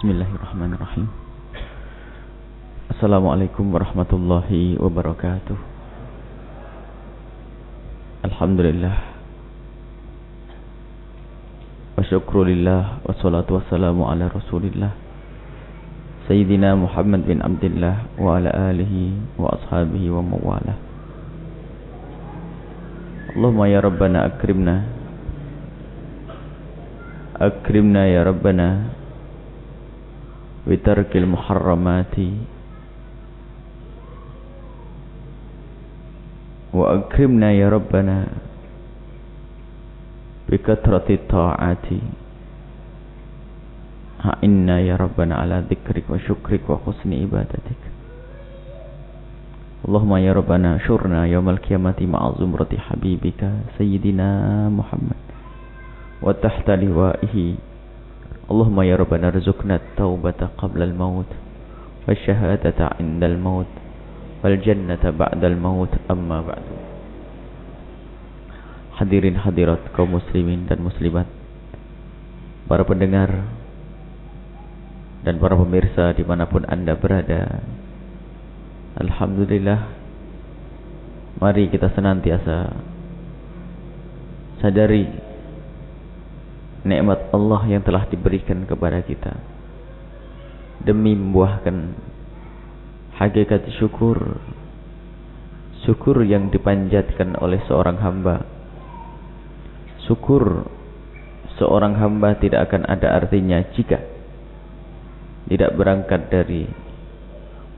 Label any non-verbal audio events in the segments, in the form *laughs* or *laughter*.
Bismillahirrahmanirrahim. Assalamualaikum warahmatullahi wabarakatuh. Alhamdulillah. Wa syukrulillah wa salatu wassalamu ala Rasulillah. Sayyidina Muhammad bin Abdullah wa ala alihi wa ashabihi wa mawalah. Allahumma ya Rabbana akrimna. Akrimna ya Rabbana بترك المحرمات وأكرمنا يا ربنا بكثرة الطاعات. إنا يا ربنا على ذكرك وشكرك وحسن عبادتك. اللهم يا ربنا شرنا يوم القيامة مع زمرة حبيبك سيدنا محمد وتحت لوائه Allahumma ya Rabbana rizukna taubata qabla al-maut Wasyahadata inda al-maut Waljannata ba'da al-maut amma ba'du. Hadirin hadirat kaum muslimin dan muslimat Para pendengar Dan para pemirsa di mana pun anda berada Alhamdulillah Mari kita senantiasa Sadari nikmat Allah yang telah diberikan kepada kita. Demi membuahkan hakikat syukur syukur yang dipanjatkan oleh seorang hamba. Syukur seorang hamba tidak akan ada artinya jika tidak berangkat dari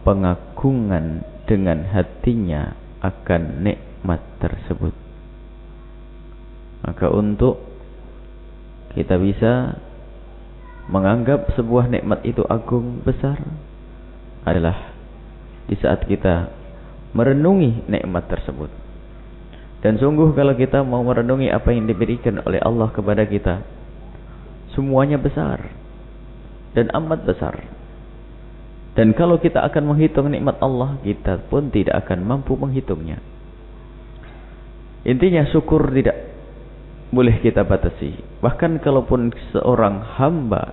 pengagungan dengan hatinya akan nikmat tersebut. Maka untuk kita bisa menganggap sebuah nikmat itu agung besar adalah di saat kita merenungi nikmat tersebut. Dan sungguh kalau kita mau merenungi apa yang diberikan oleh Allah kepada kita, semuanya besar dan amat besar. Dan kalau kita akan menghitung nikmat Allah, kita pun tidak akan mampu menghitungnya. Intinya syukur tidak boleh kita batasi. Bahkan kalaupun seorang hamba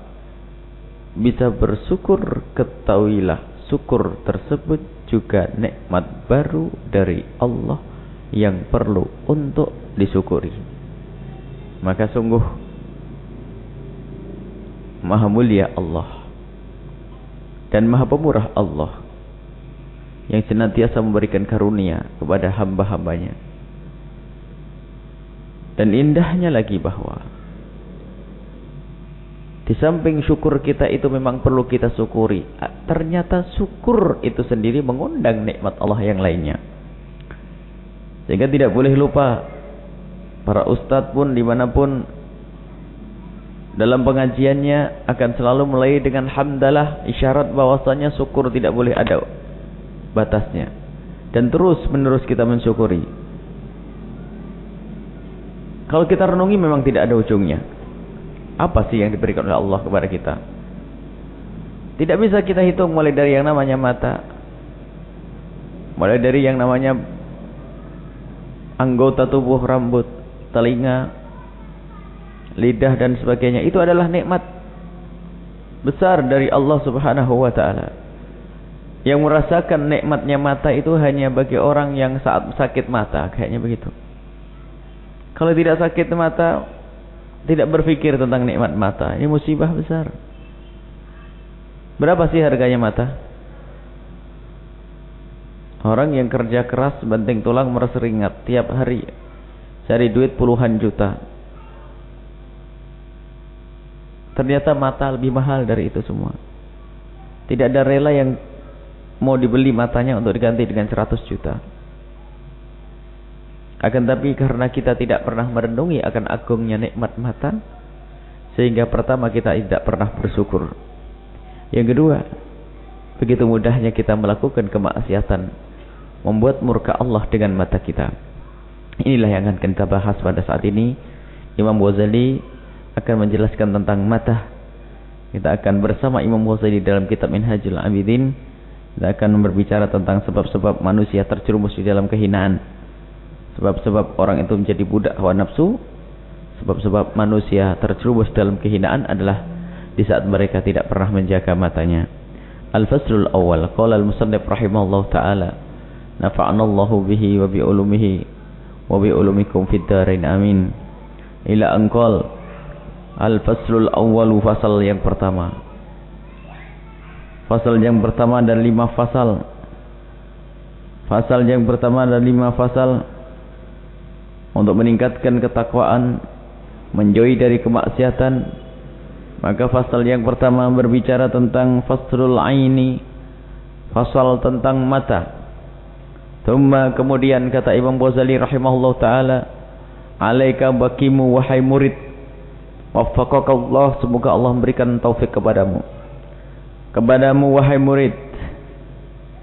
bisa bersyukur, ketahuilah syukur tersebut juga nikmat baru dari Allah yang perlu untuk disyukuri. Maka sungguh maha mulia Allah dan maha pemurah Allah yang senantiasa memberikan karunia kepada hamba-hambanya dan indahnya lagi bahwa di samping syukur kita itu memang perlu kita syukuri. Ternyata syukur itu sendiri mengundang nikmat Allah yang lainnya. Sehingga tidak boleh lupa para ustadz pun di mana pun dalam pengajiannya akan selalu mulai dengan hamdalah isyarat bahwasanya syukur tidak boleh ada batasnya dan terus menerus kita mensyukuri kalau kita renungi memang tidak ada ujungnya. Apa sih yang diberikan oleh Allah kepada kita? Tidak bisa kita hitung mulai dari yang namanya mata. Mulai dari yang namanya anggota tubuh, rambut, telinga, lidah dan sebagainya. Itu adalah nikmat besar dari Allah Subhanahu wa taala. Yang merasakan nikmatnya mata itu hanya bagi orang yang saat sakit mata, kayaknya begitu. Kalau tidak sakit mata, tidak berpikir tentang nikmat mata. Ini musibah besar. Berapa sih harganya mata? Orang yang kerja keras, banting tulang, meres ringat tiap hari. Cari duit puluhan juta. Ternyata mata lebih mahal dari itu semua. Tidak ada rela yang mau dibeli matanya untuk diganti dengan 100 juta. Akan tapi karena kita tidak pernah merenungi akan agungnya nikmat mata, sehingga pertama kita tidak pernah bersyukur. Yang kedua, begitu mudahnya kita melakukan kemaksiatan, membuat murka Allah dengan mata kita. Inilah yang akan kita bahas pada saat ini. Imam Ghazali akan menjelaskan tentang mata. Kita akan bersama Imam Ghazali dalam kitab Minhajul Abidin. Kita akan berbicara tentang sebab-sebab manusia terjerumus di dalam kehinaan Sebab-sebab orang itu menjadi budak hawa nafsu. Sebab-sebab manusia terjerumus dalam kehinaan adalah di saat mereka tidak pernah menjaga matanya. Al-faslul awal qala al-musannif rahimahullah taala nafa'ana Allah bihi wa bi ulumihi wa bi ulumikum fid dharain amin. Ila anqal al-faslul awal fasal yang pertama. Fasal yang pertama dan lima fasal. Fasal yang pertama dan lima fasal untuk meningkatkan ketakwaan, menjauhi dari kemaksiatan, maka fasal yang pertama berbicara tentang faslul aini, fasal tentang mata. Thumma kemudian kata Imam Ghazali rahimahullah taala, "Alaika bakimu wahai murid, waffaqaka Allah, semoga Allah memberikan taufik kepadamu." Kepadamu wahai murid,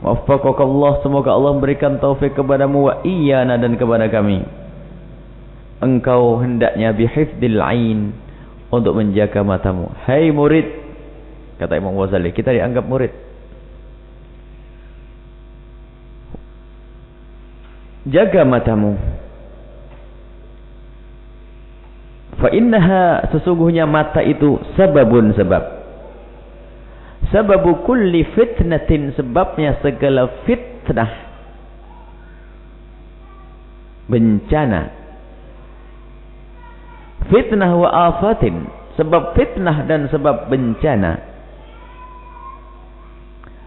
waffaqaka Allah, semoga Allah memberikan taufik kepadamu wa iyana dan kepada kami. Engkau hendaknya bihifdil ain untuk menjaga matamu. Hai hey murid, kata Imam Ghazali, kita dianggap murid. Jaga matamu. Fa innaha sesungguhnya mata itu sebabun sebab. Sababu kulli fitnatin sebabnya segala fitnah. Bencana fitnah wa afatin sebab fitnah dan sebab bencana.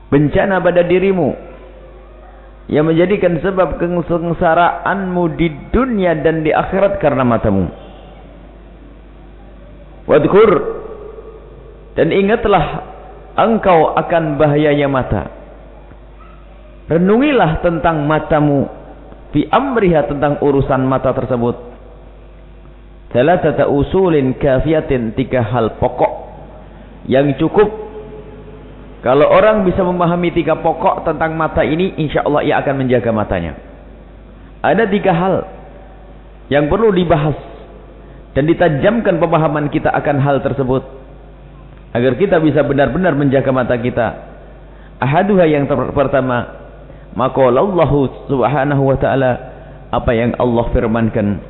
Bencana pada dirimu yang menjadikan sebab kesengsaraanmu di dunia dan di akhirat karena matamu. Wadkur dan ingatlah engkau akan bahayanya mata. Renungilah tentang matamu fi amriha tentang urusan mata tersebut Salatata usulin kafiatin tiga hal pokok yang cukup. Kalau orang bisa memahami tiga pokok tentang mata ini insya Allah ia akan menjaga matanya. Ada tiga hal yang perlu dibahas dan ditajamkan pemahaman kita akan hal tersebut agar kita bisa benar-benar menjaga mata kita. Ahaduha yang pertama maqalallahu subhanahu wa ta'ala apa yang Allah firmankan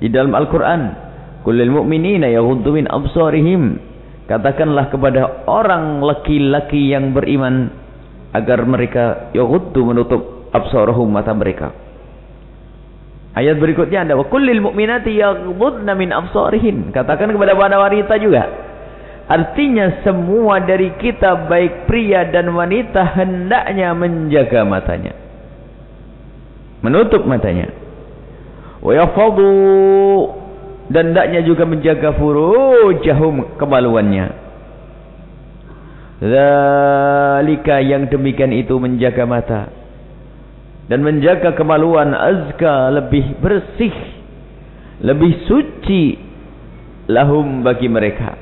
di dalam Al-Quran Kulil mu'minina yaghuddu min absarihim. Katakanlah kepada orang laki-laki yang beriman agar mereka yaghuddu menutup absarahum mata mereka. Ayat berikutnya ada wa kullil mu'minati yaghuddna min absarihin. Katakan kepada wanita juga. Artinya semua dari kita baik pria dan wanita hendaknya menjaga matanya. Menutup matanya. Wa yafadu dan hendaknya juga menjaga furujahum kemaluannya. Zalika yang demikian itu menjaga mata dan menjaga kemaluan azka lebih bersih, lebih suci lahum bagi mereka.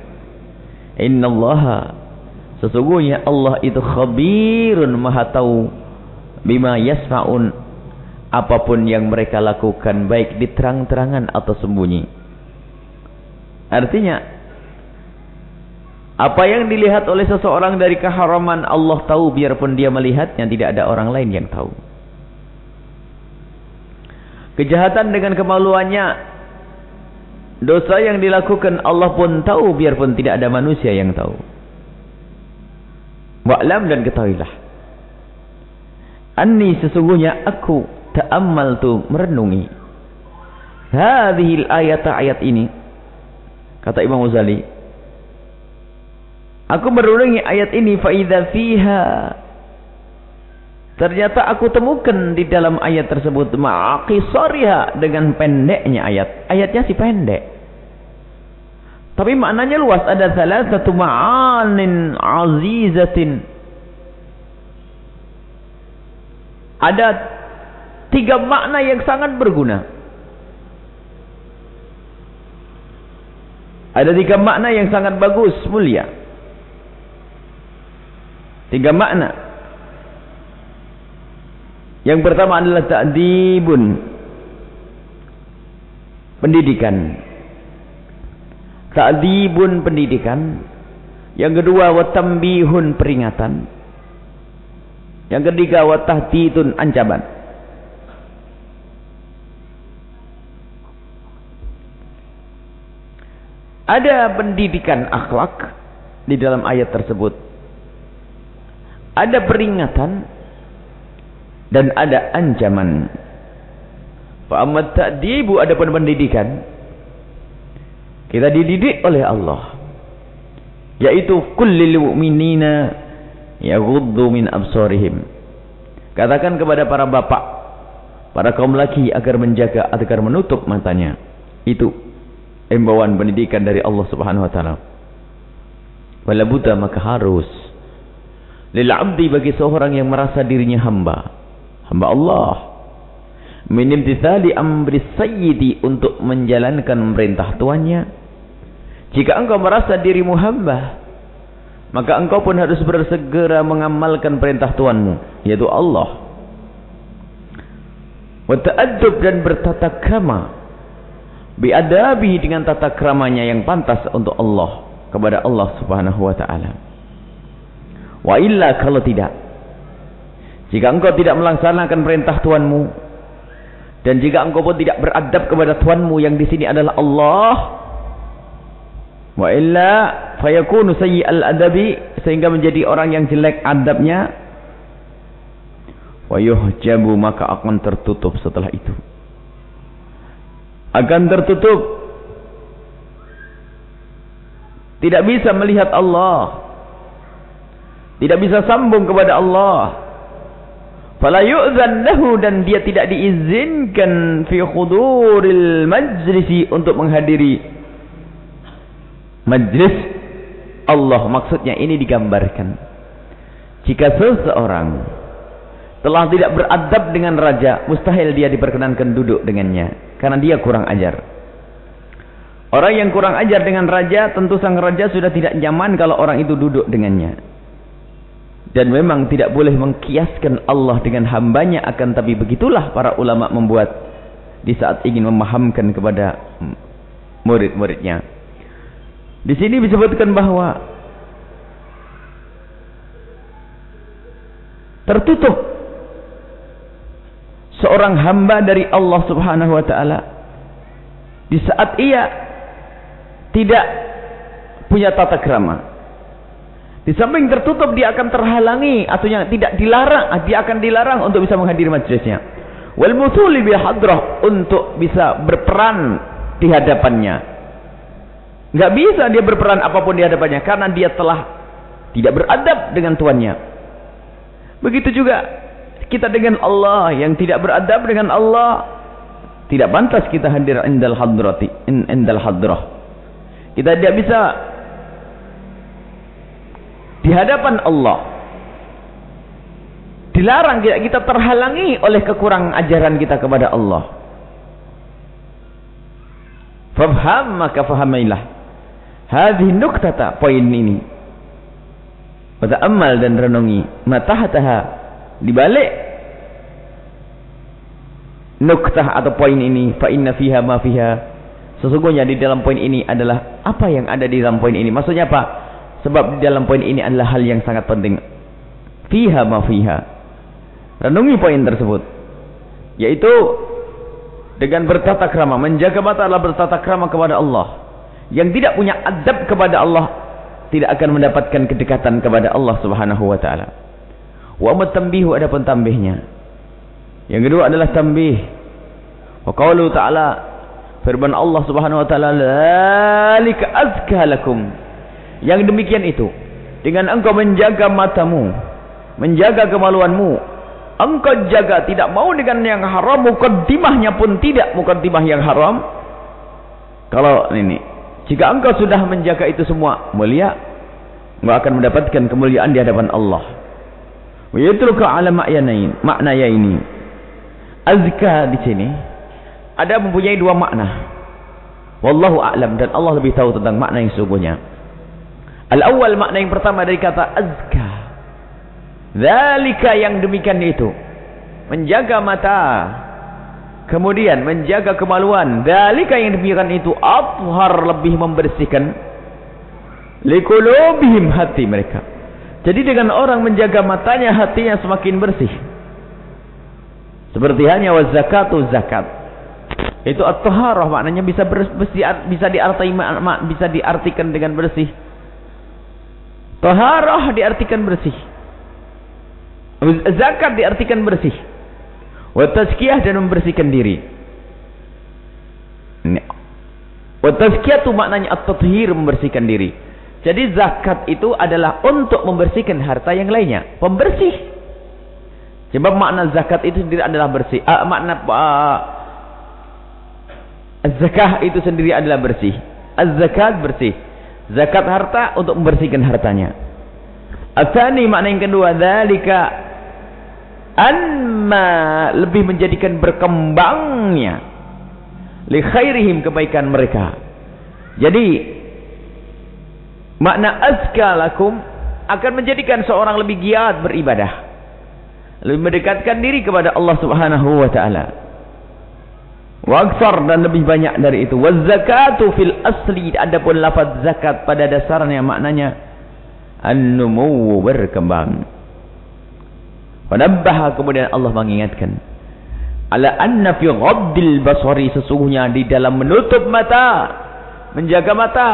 Innallaha sesungguhnya Allah itu khabirun maha tahu bima yasmaun apa pun yang mereka lakukan baik di terang-terangan atau sembunyi. Artinya apa yang dilihat oleh seseorang dari keharaman Allah tahu biarpun dia melihatnya tidak ada orang lain yang tahu. Kejahatan dengan kemaluannya dosa yang dilakukan Allah pun tahu biarpun tidak ada manusia yang tahu. Wa'lam dan ketahuilah. Anni sesungguhnya aku ta'ammal tu merenungi. Hadhil ayat ayat ini Kata Imam Ghazali. Aku merenungi ayat ini faida fiha. Ternyata aku temukan di dalam ayat tersebut ma'aqisariha dengan pendeknya ayat. Ayatnya si pendek. Tapi maknanya luas ada salah satu ma'anin azizatin. Ada tiga makna yang sangat berguna. Ada tiga makna yang sangat bagus, mulia. Tiga makna. Yang pertama adalah ta'dibun. Pendidikan. Ta'dibun pendidikan. Yang kedua watambihun peringatan. Yang ketiga watahdidun ancaman. Ada pendidikan akhlak, di dalam ayat tersebut ada peringatan dan ada ancaman. Fa ta'dibu ada pendidikan. Kita dididik oleh Allah. Yaitu kullil mu'minina yaghuddu min absarihim. Katakan kepada para bapak, para kaum laki agar menjaga agar menutup matanya. Itu imbauan pendidikan dari Allah Subhanahu wa taala. Wala buddha maka harus lil abdi bagi seorang yang merasa dirinya hamba. Hamba Allah. Min imtithali amri sayyidi untuk menjalankan perintah tuannya. Jika engkau merasa dirimu hamba, maka engkau pun harus bersegera mengamalkan perintah Tuhanmu, yaitu Allah. Wa ta'addub dan bertata. Biadabi dengan tata kramanya yang pantas untuk Allah kepada Allah Subhanahu wa taala. Wa illa kalau tidak jika engkau tidak melaksanakan perintah Tuhanmu dan jika engkau pun tidak beradab kepada Tuhanmu yang di sini adalah Allah wa illa fayakunu sayyi'al adabi sehingga menjadi orang yang jelek adabnya wa yuhjabu maka akan tertutup setelah itu akan tertutup. Tidak bisa melihat Allah. Tidak bisa sambung kepada Allah. Fala yu'zan dan dia tidak diizinkan fi khuduril majlisi untuk menghadiri majlis. Allah maksudnya ini digambarkan. Jika seseorang telah tidak beradab dengan raja mustahil dia diperkenankan duduk dengannya karena dia kurang ajar. Orang yang kurang ajar dengan raja tentu sang raja sudah tidak nyaman kalau orang itu duduk dengannya. Dan memang tidak boleh mengkiaskan Allah dengan hambanya akan tapi begitulah para ulama membuat di saat ingin memahamkan kepada murid-muridnya. Di sini disebutkan bahwa tertutup seorang hamba dari Allah Subhanahu wa taala di saat ia tidak punya tata krama. Di samping tertutup dia akan terhalangi atau yang tidak dilarang, dia akan dilarang untuk bisa menghadiri majelisnya. Wal muthuli bi hadrah untuk bisa berperan di hadapannya Nggak bisa dia berperan apa pun di hadapannya karena dia telah tidak beradab dengan tuannya. Begitu juga kita dengan Allah yang tidak beradab dengan Allah tidak pantas kita hadir indal hadrati indal hadrah. Kita tidak bisa di hadapan Allah. Dilarang kita, kita terhalangi oleh kekurangan ajaran kita kepada Allah. Faham maka fahamailah. Hadhi nuktata poin ini. Pada amal dan renungi matahataha di balik nuktah atau poin ini fa inna fiha ma fiha. Sesungguhnya di dalam poin ini adalah apa yang ada di dalam poin ini. Maksudnya apa? Sebab di dalam poin ini adalah hal yang sangat penting. Fiha ma fiha. Renungi poin tersebut. Yaitu dengan bertata krama menjaga mata adalah bertata krama kepada Allah. Yang tidak punya adab kepada Allah tidak akan mendapatkan kedekatan kepada Allah Subhanahu wa taala. Wa mutambihu ada pun tambihnya. Yang kedua adalah tambih. Wa qaulu ta'ala firman Allah Subhanahu wa taala zalika azka lakum. Yang demikian itu dengan engkau menjaga matamu, menjaga kemaluanmu, engkau jaga tidak mau dengan yang haram, mukaddimahnya pun tidak mukaddimah yang haram. Kalau ini jika engkau sudah menjaga itu semua mulia, engkau akan mendapatkan kemuliaan di hadapan Allah. Wa yatruka ala ma'yanain, makna ya ini. Azka di sini ada mempunyai dua makna. Wallahu a'lam dan Allah lebih tahu tentang makna yang sesungguhnya. Al-awwal makna yang pertama dari kata azka. Zalika yang demikian itu. Menjaga mata Kemudian menjaga kemaluan. Dalika yang demikian itu athhar lebih membersihkan likulubihim hati mereka. Jadi dengan orang menjaga matanya hatinya semakin bersih. Seperti hanya wa zakatu zakat. Itu at-taharah maknanya bisa bersih bisa diartikan bisa diartikan dengan bersih. Toharoh diartikan bersih. Zakat diartikan bersih. Watazkiyah dan membersihkan diri. Watazkiyah itu maknanya at-tathhir membersihkan diri. Jadi zakat itu adalah untuk membersihkan harta yang lainnya. Pembersih. Sebab makna zakat itu sendiri adalah bersih. Uh, makna uh, zakah itu sendiri adalah bersih. Az-zakat bersih. Zakat harta untuk membersihkan hartanya. Asani makna yang kedua. Dhalika anma lebih menjadikan berkembangnya. Li khairihim kebaikan mereka. Jadi makna azka lakum akan menjadikan seorang lebih giat beribadah. Lebih mendekatkan diri kepada Allah subhanahu wa ta'ala. Waksar dan lebih banyak dari itu. Wazakatu fil asli. Adapun lafaz zakat pada dasarnya maknanya. An-numu berkembang. Panabbaha kemudian Allah mengingatkan. Ala anna fi ghaddil basari. Sesungguhnya di dalam menutup mata. Menjaga mata.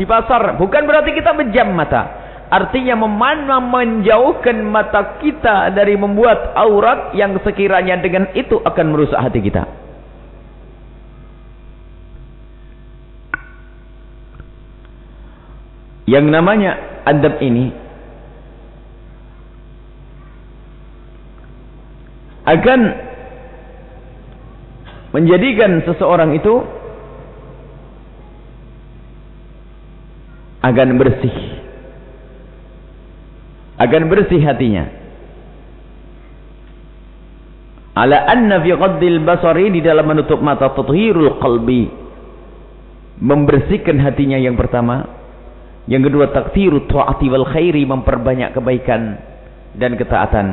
Di pasar. Bukan berarti kita menjam mata. Artinya memana menjauhkan mata kita dari membuat aurat yang sekiranya dengan itu akan merusak hati kita. Yang namanya adab ini akan menjadikan seseorang itu akan bersih akan bersih hatinya ala anna fi qaddil basari di dalam menutup mata tathhirul qalbi membersihkan hatinya yang pertama yang kedua takfiru ta'ati wal khairi memperbanyak kebaikan dan ketaatan.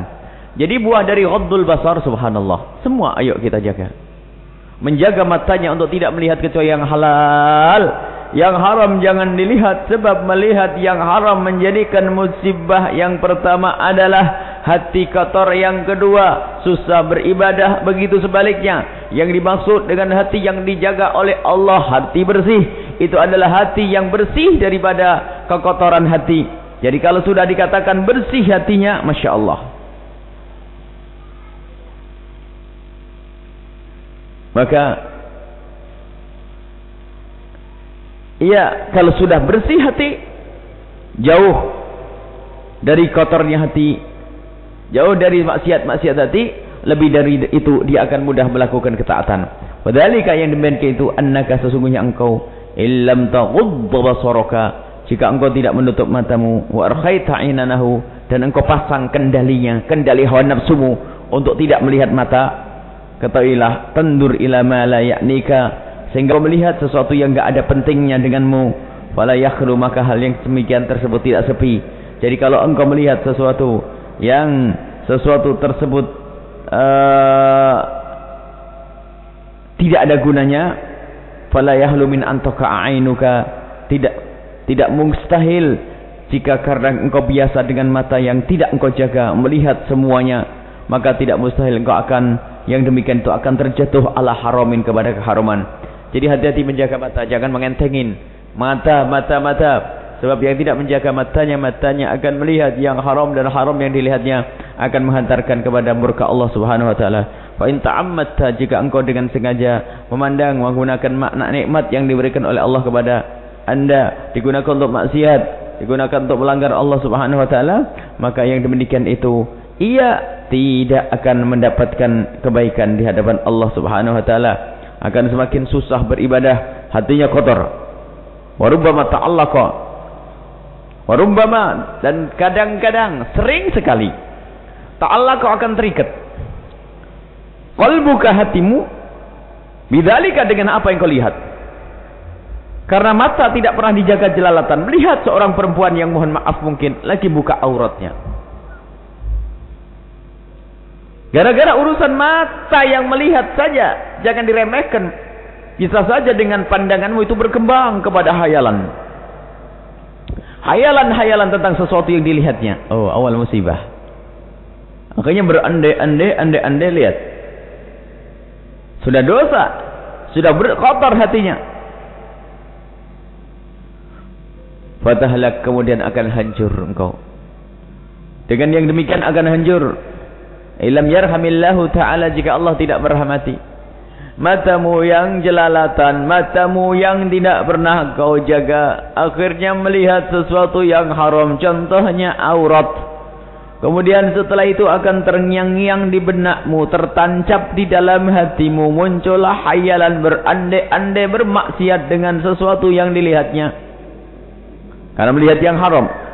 Jadi buah dari ghaddul basar subhanallah. Semua ayo kita jaga. Menjaga matanya untuk tidak melihat kecuali yang halal. Yang haram jangan dilihat sebab melihat yang haram menjadikan musibah yang pertama adalah hati kotor yang kedua susah beribadah begitu sebaliknya. Yang dimaksud dengan hati yang dijaga oleh Allah hati bersih itu adalah hati yang bersih daripada kekotoran hati. Jadi kalau sudah dikatakan bersih hatinya Masya Allah. Maka iya kalau sudah bersih hati jauh dari kotornya hati Jauh dari maksiat-maksiat tadi, lebih dari itu dia akan mudah melakukan ketaatan. Padahal yang demikian itu annaka sesungguhnya engkau illam taghudda basaraka jika engkau tidak menutup matamu wa arkhaita ainanahu dan engkau pasang kendalinya, kendali hawa nafsumu untuk tidak melihat mata, ketahuilah tendur ila ma la ya'nika sehingga kau melihat sesuatu yang enggak ada pentingnya denganmu fala yakhlu maka hal yang demikian tersebut tidak sepi. Jadi kalau engkau melihat sesuatu yang sesuatu tersebut uh, tidak ada gunanya fala yahlu min antaka ainuka tidak tidak mustahil jika karena engkau biasa dengan mata yang tidak engkau jaga melihat semuanya maka tidak mustahil engkau akan yang demikian itu akan terjatuh ala haramin kepada keharuman jadi hati-hati menjaga mata jangan mengentengin mata mata mata Sebab yang tidak menjaga matanya, matanya akan melihat yang haram dan haram yang dilihatnya akan menghantarkan kepada murka Allah Subhanahu wa taala. Fa in ta'ammatta jika engkau dengan sengaja memandang menggunakan makna nikmat yang diberikan oleh Allah kepada Anda digunakan untuk maksiat, digunakan untuk melanggar Allah Subhanahu wa taala, maka yang demikian itu ia tidak akan mendapatkan kebaikan di hadapan Allah Subhanahu wa taala. Akan semakin susah beribadah, hatinya kotor. Warubbama ta'allaqa Warumbama dan kadang-kadang sering sekali ta'ala kau akan terikat. Qalbuka hatimu bidzalika dengan apa yang kau lihat. Karena mata tidak pernah dijaga jelalatan. Melihat seorang perempuan yang mohon maaf mungkin lagi buka auratnya. Gara-gara urusan mata yang melihat saja. Jangan diremehkan. Bisa saja dengan pandanganmu itu berkembang kepada hayalan. Hayalan-hayalan tentang sesuatu yang dilihatnya. Oh, awal musibah. Makanya berandai-andai, andai-andai lihat. Sudah dosa. Sudah berkotor hatinya. Fatahlak kemudian akan hancur engkau. Dengan yang demikian akan hancur. Ilam yarhamillahu ta'ala jika Allah tidak merahmati. Matamu yang jelalatan, matamu yang tidak pernah kau jaga. Akhirnya melihat sesuatu yang haram. Contohnya aurat. Kemudian setelah itu akan terngiang-ngiang di benakmu. Tertancap di dalam hatimu. Muncullah hayalan berandai-andai bermaksiat dengan sesuatu yang dilihatnya. Karena melihat yang haram.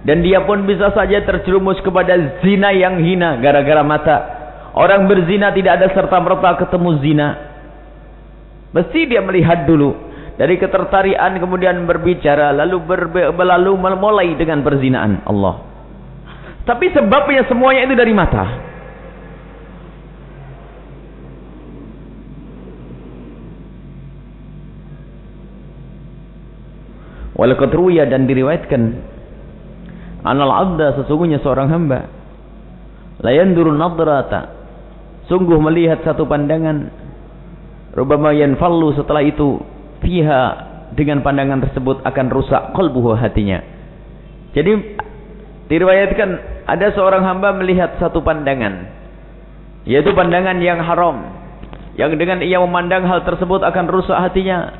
Dan dia pun bisa saja terjerumus kepada zina yang hina gara-gara mata. Orang berzina tidak ada serta-merta ketemu zina. Mesti dia melihat dulu. Dari ketertarikan kemudian berbicara. Lalu berlalu mulai dengan perzinaan. Allah. Tapi sebabnya semuanya itu dari mata. Ruya dan diriwayatkan. Anal abda sesungguhnya seorang hamba. Layandurun nadrata. Sungguh melihat satu pandangan. Rubama yanfallu setelah itu fiha dengan pandangan tersebut akan rusak qalbuhu hatinya. Jadi diriwayatkan ada seorang hamba melihat satu pandangan. Yaitu pandangan yang haram. Yang dengan ia memandang hal tersebut akan rusak hatinya.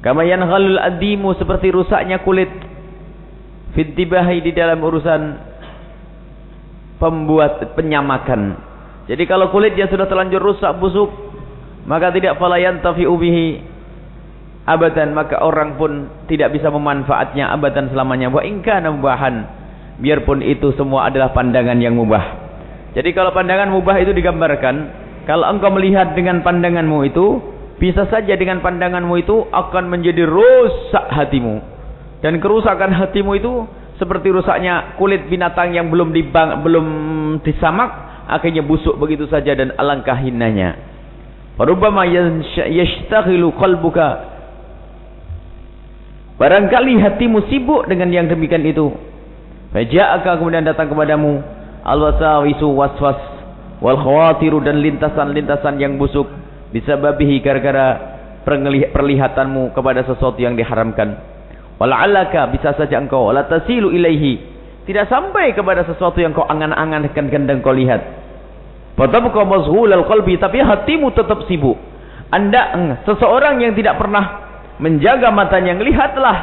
Kama yanhalul adimu seperti rusaknya kulit fitibahi di dalam urusan pembuat penyamakan jadi kalau kulitnya sudah terlanjur rusak busuk, maka tidak falayan tafi'u bihi abadan, maka orang pun tidak bisa memanfaatnya abadan selamanya. Wa in kana mubahan, biarpun itu semua adalah pandangan yang mubah. Jadi kalau pandangan mubah itu digambarkan, kalau engkau melihat dengan pandanganmu itu, bisa saja dengan pandanganmu itu akan menjadi rusak hatimu. Dan kerusakan hatimu itu seperti rusaknya kulit binatang yang belum dibang, belum disamak akhirnya busuk begitu saja dan alangkah hinanya. Farubbama yashtaghilu qalbuka Barangkali hatimu sibuk dengan yang demikian itu. Faja'aka kemudian datang kepadamu al-wasawisu waswas wal khawatiru dan lintasan-lintasan yang busuk disababihi gara-gara perlihatanmu kepada sesuatu yang diharamkan. Wala'allaka bisa saja engkau la tasilu ilaihi tidak sampai kepada sesuatu yang kau angan-angankan dan kau lihat. Fatabqa mazhulal qalbi tapi hatimu tetap sibuk. Anda seseorang yang tidak pernah menjaga matanya, lihatlah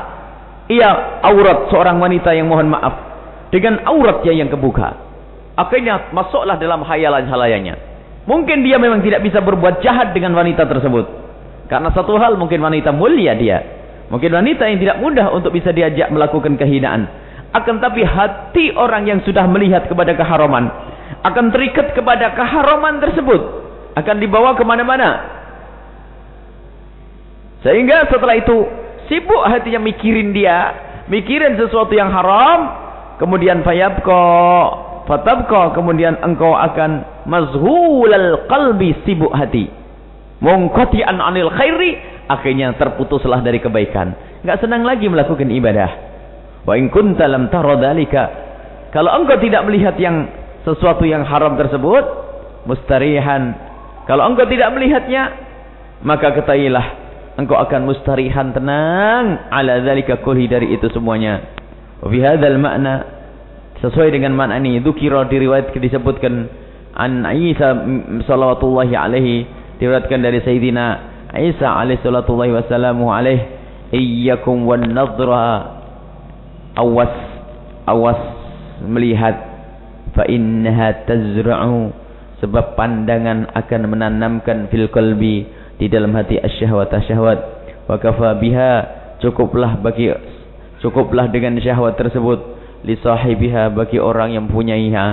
ia aurat seorang wanita yang mohon maaf dengan auratnya yang kebuka. Akhirnya masuklah dalam hayalan-hayalannya. Mungkin dia memang tidak bisa berbuat jahat dengan wanita tersebut. Karena satu hal mungkin wanita mulia dia. Mungkin wanita yang tidak mudah untuk bisa diajak melakukan kehinaan. Akan tapi hati orang yang sudah melihat kepada keharaman akan terikat kepada keharaman tersebut akan dibawa ke mana-mana sehingga setelah itu sibuk hatinya mikirin dia mikirin sesuatu yang haram kemudian fayabqa fatabqa kemudian engkau akan mazhulal qalbi sibuk hati mungqati'an anil khairi akhirnya terputuslah dari kebaikan. Enggak senang lagi melakukan ibadah. Wa in kunta lam kalau engkau tidak melihat yang sesuatu yang haram tersebut mustarihan. Kalau engkau tidak melihatnya maka ketahuilah engkau akan mustarihan tenang. Ala zalika kulli dari itu semuanya. Wa fi hadzal makna sesuai dengan makna ini dzukira diriwayat disebutkan an Isa sallallahu alaihi diriwayatkan dari Sayyidina Isa alaihi salatu wasallamu alaihi iyyakum wan nadra. Awas awas melihat. Fa innaha tazra'u. Sebab pandangan akan menanamkan fil qalbi di dalam hati asyahwat asyahwat wa kafa biha. Cukuplah bagi cukuplah dengan syahwat tersebut. Li sahibiha bagi orang yang mempunyaiha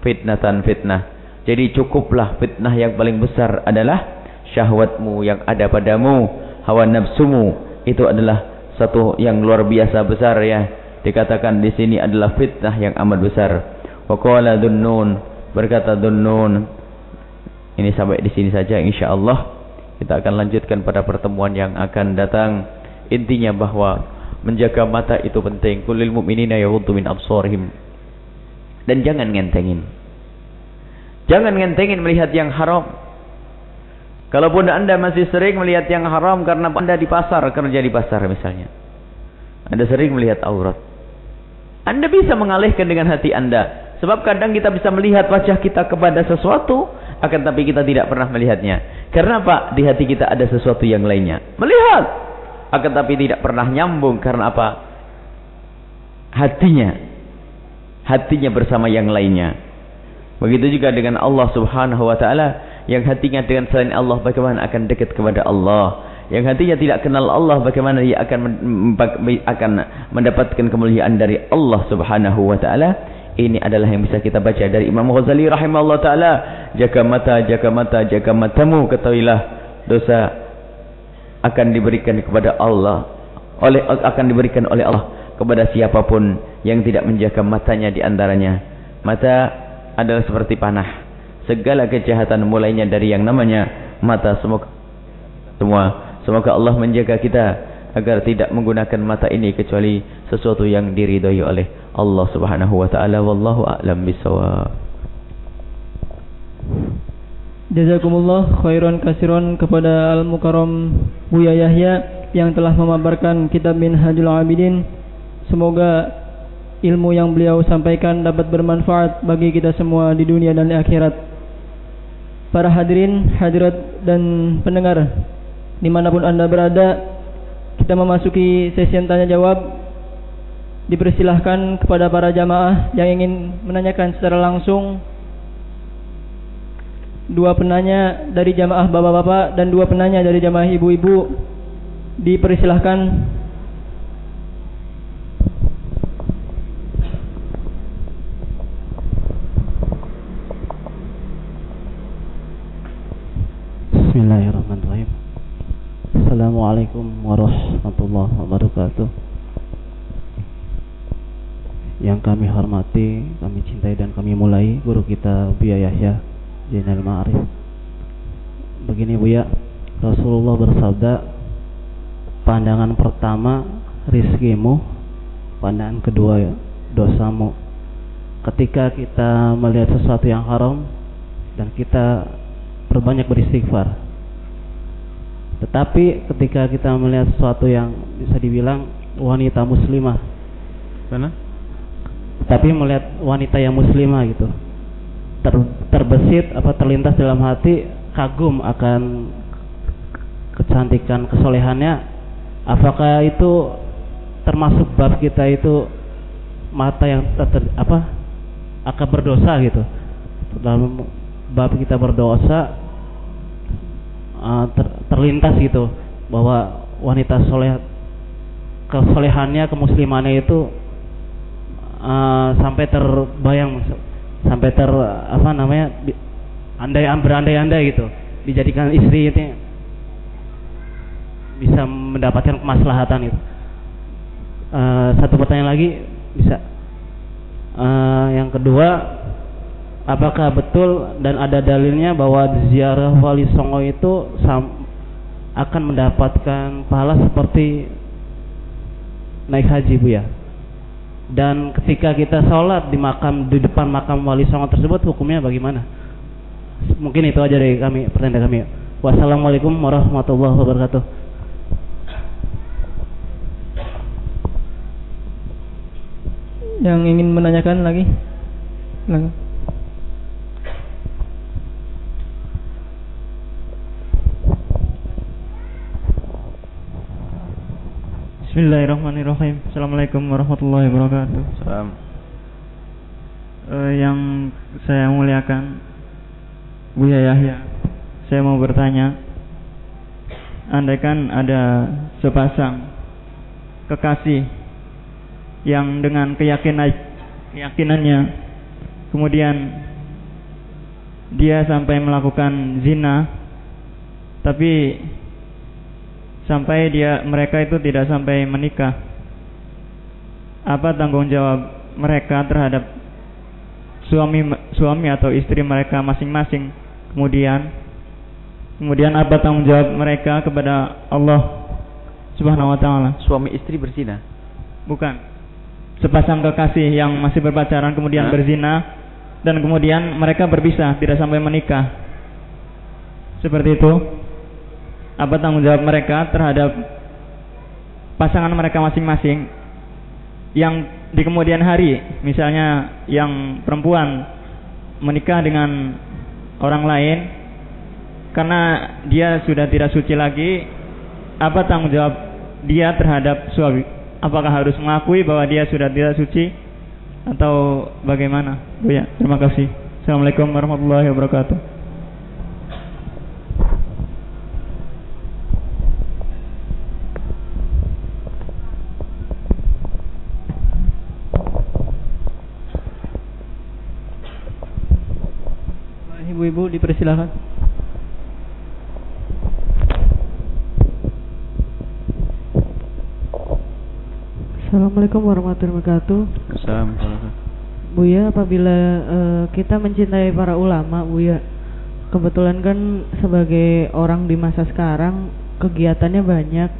fitnatan fitnah jadi cukuplah fitnah yang paling besar adalah syahwatmu yang ada padamu hawa nafsumu itu adalah satu yang luar biasa besar ya. Dikatakan di sini adalah fitnah yang amat besar. Waqala Dunnun berkata Dunnun ini sampai di sini saja insyaallah. Kita akan lanjutkan pada pertemuan yang akan datang. Intinya bahwa menjaga mata itu penting. Kulil mu'minina yaghuddu min absarihim. Dan jangan ngentengin. Jangan ngentengin melihat yang haram kalaupun anda masih sering melihat yang haram karena anda di pasar kerja di pasar misalnya Anda sering melihat aurat. Anda bisa mengalihkan dengan hati Anda. Sebab kadang kita bisa melihat wajah kita kepada sesuatu, akan tapi kita tidak pernah melihatnya. Karena apa? Di hati kita ada sesuatu yang lainnya. Melihat, akan tapi tidak pernah nyambung. Karena apa? Hatinya, hatinya bersama yang lainnya. Begitu juga dengan Allah Subhanahu Wa Taala, yang hatinya dengan selain Allah, bagaimana akan dekat kepada Allah? Yang hatinya tidak kenal Allah bagaimana dia akan akan mendapatkan kemuliaan dari Allah Subhanahu wa taala. Ini adalah yang bisa kita baca dari Imam Ghazali rahimahullah taala. Jaga mata, jaga mata, jaga matamu ketahuilah dosa akan diberikan kepada Allah oleh akan diberikan oleh Allah kepada siapa pun yang tidak menjaga matanya di antaranya. Mata adalah seperti panah. Segala kejahatan mulainya dari yang namanya mata semua semua Semoga Allah menjaga kita agar tidak menggunakan mata ini kecuali sesuatu yang diridhoi oleh Allah Subhanahu wa taala wallahu a'lam bisawab. Jazakumullah khairan kasiron kepada Al Mukarram Buya Yahya yang telah memaparkan kitab Minhajul Abidin. Semoga ilmu yang beliau sampaikan dapat bermanfaat bagi kita semua di dunia dan di akhirat. Para hadirin, hadirat dan pendengar di mana pun anda berada kita memasuki sesi tanya jawab. Dipersilahkan kepada para jamaah yang ingin menanyakan secara langsung. Dua penanya dari jamaah bapak-bapak dan dua penanya dari jamaah ibu-ibu dipersilahkan Bismillahirrahmanirrahim. Assalamualaikum warahmatullahi wabarakatuh. Yang kami hormati, kami cintai dan kami mulai Guru kita Buya Yahya Jainal Ma'arif. Begini Buya Rasulullah bersabda Pandangan pertama rizkimu Pandangan kedua dosamu. Ketika kita melihat sesuatu yang haram Dan kita perbanyak beristighfar tetapi ketika kita melihat sesuatu yang bisa dibilang wanita muslimah, mana? Tapi melihat wanita yang muslimah gitu, ter, terbesit apa terlintas dalam hati kagum akan kecantikan kesolehannya, apakah itu termasuk bab kita itu mata yang ter, ter, apa akan berdosa gitu? Dalam bab kita berdosa uh, ter, terlintas gitu bahwa wanita soleh kesolehannya kemuslimannya itu uh, sampai terbayang sampai ter apa namanya andai berandai-andai gitu dijadikan istri itu bisa mendapatkan kemaslahatan itu. Uh, satu pertanyaan lagi bisa. Uh, yang kedua apakah betul dan ada dalilnya bahwa ziarah wali songo itu akan mendapatkan pahala seperti naik haji bu ya? Dan ketika kita sholat di makam di depan makam wali songo tersebut hukumnya bagaimana? Mungkin itu aja dari kami pertanyaan kami. Wassalamualaikum warahmatullahi wabarakatuh. Yang ingin menanyakan lagi? Lagi Bismillahirrahmanirrahim. Assalamualaikum warahmatullahi wabarakatuh. Salam. Uh, yang saya muliakan Buya Yahya, saya mau bertanya, andaikan ada sepasang kekasih yang dengan keyakinan keyakinannya kemudian dia sampai melakukan zina tapi sampai dia mereka itu tidak sampai menikah. Apa tanggung jawab mereka terhadap suami suami atau istri mereka masing-masing? Kemudian kemudian apa tanggung jawab mereka kepada Allah Subhanahu wa taala? Suami istri berzina? Bukan. Sepasang kekasih yang masih berpacaran kemudian Hah? berzina dan kemudian mereka berpisah tidak sampai menikah. Seperti itu apa tanggung jawab mereka terhadap pasangan mereka masing-masing yang di kemudian hari, misalnya yang perempuan menikah dengan orang lain karena dia sudah tidak suci lagi, apa tanggung jawab dia terhadap suami? Apakah harus mengakui bahwa dia sudah tidak suci atau bagaimana? Bu ya, terima kasih. Assalamualaikum warahmatullahi wabarakatuh. Dipersilakan. Assalamualaikum warahmatullahi wabarakatuh. Assalamualaikum. Buya, apabila uh, kita mencintai para ulama, Buya, kebetulan kan sebagai orang di masa sekarang kegiatannya banyak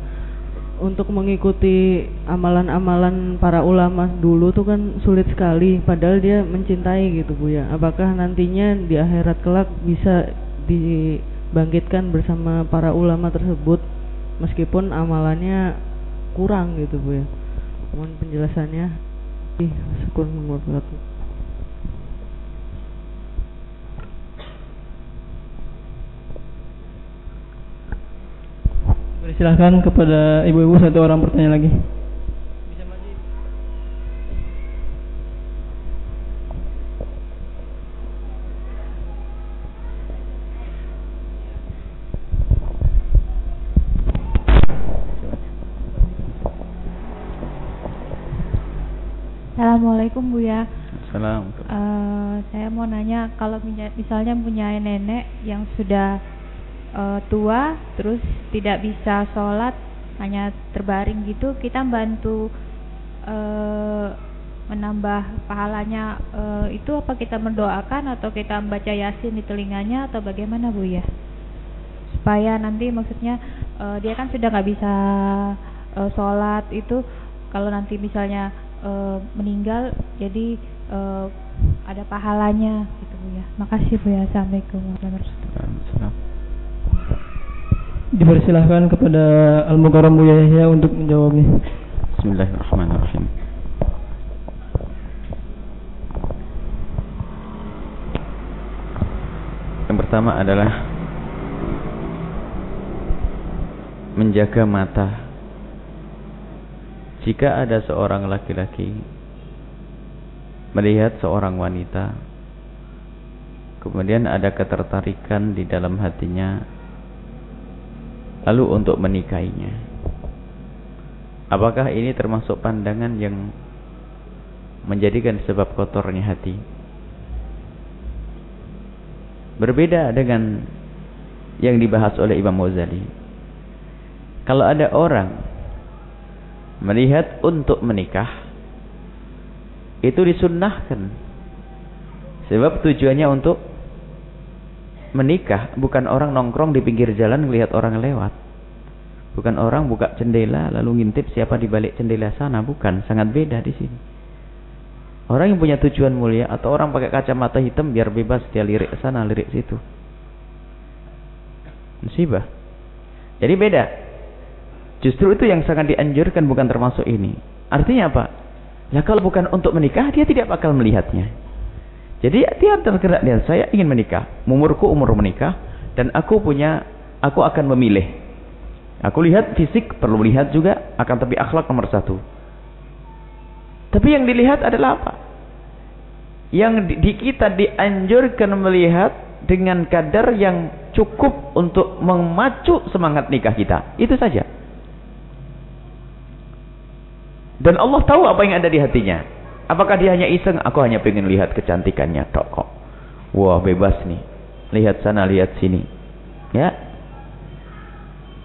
untuk mengikuti amalan-amalan para ulama dulu tuh kan sulit sekali. Padahal dia mencintai gitu Bu ya. Apakah nantinya di akhirat kelak bisa dibangkitkan bersama para ulama tersebut? Meskipun amalannya kurang gitu Bu ya. Mohon penjelasannya. Ih syukur Silahkan kepada ibu-ibu satu orang bertanya lagi. Assalamualaikum Bu ya. Assalamualaikum. Uh, saya mau nanya kalau misalnya punya nenek yang sudah uh, tua terus tidak bisa sholat hanya terbaring gitu kita bantu uh, menambah pahalanya. Uh, itu apa kita mendoakan atau kita membaca yasin di telinganya atau bagaimana bu ya? Supaya nanti maksudnya uh, dia kan sudah nggak bisa uh, sholat itu kalau nanti misalnya uh, meninggal jadi uh, ada pahalanya gitu bu ya. Makasih bu ya. Assalamualaikum warahmatullahi wabarakatuh Dipersilahkan kepada Al-Mukarram Yahya untuk menjawabnya. Bismillahirrahmanirrahim. Yang pertama adalah menjaga mata. Jika ada seorang laki-laki melihat seorang wanita, kemudian ada ketertarikan di dalam hatinya lalu untuk menikahinya. Apakah ini termasuk pandangan yang menjadikan sebab kotornya hati? Berbeda dengan yang dibahas oleh Imam Ghazali. Kalau ada orang melihat untuk menikah, itu disunnahkan. Sebab tujuannya untuk menikah bukan orang nongkrong di pinggir jalan melihat orang lewat. Bukan orang buka jendela lalu ngintip siapa di balik jendela sana, bukan, sangat beda di sini. Orang yang punya tujuan mulia atau orang pakai kacamata hitam biar bebas dia lirik sana, lirik situ. Musibah. Jadi beda. Justru itu yang sangat dianjurkan bukan termasuk ini. Artinya apa? Ya kalau bukan untuk menikah dia tidak bakal melihatnya. Jadi dia tergerak dia, saya ingin menikah, umurku umur menikah dan aku punya aku akan memilih. Aku lihat fisik perlu lihat juga, akan tapi akhlak nomor satu. Tapi yang dilihat adalah apa? Yang di, di kita dianjurkan melihat dengan kadar yang cukup untuk memacu semangat nikah kita. Itu saja. Dan Allah tahu apa yang ada di hatinya. Apakah dia hanya iseng? Aku hanya pengen lihat kecantikannya tok kok. Wah bebas nih. Lihat sana, lihat sini. Ya.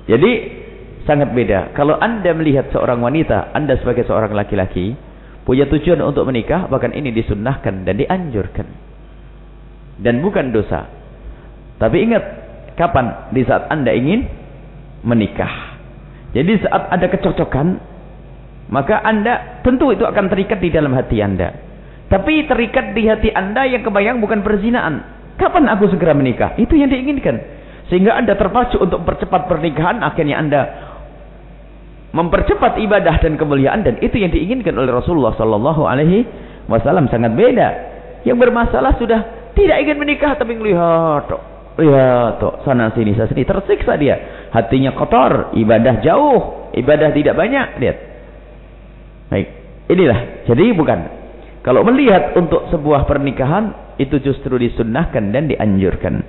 Jadi sangat beda. Kalau anda melihat seorang wanita, anda sebagai seorang laki-laki, punya tujuan untuk menikah, bahkan ini disunnahkan dan dianjurkan. Dan bukan dosa. Tapi ingat, kapan? Di saat anda ingin menikah. Jadi saat ada kecocokan, maka anda tentu itu akan terikat di dalam hati anda. Tapi terikat di hati anda yang kebayang bukan perzinaan. Kapan aku segera menikah? Itu yang diinginkan. Sehingga anda terpacu untuk percepat pernikahan, akhirnya anda mempercepat ibadah dan kemuliaan dan itu yang diinginkan oleh Rasulullah sallallahu alaihi wasallam sangat beda. Yang bermasalah sudah tidak ingin menikah tapi melihat lihat tuh sana sini sana sini tersiksa dia. Hatinya kotor, ibadah jauh, ibadah tidak banyak, lihat. Baik. Inilah. Jadi bukan kalau melihat untuk sebuah pernikahan itu justru disunnahkan dan dianjurkan.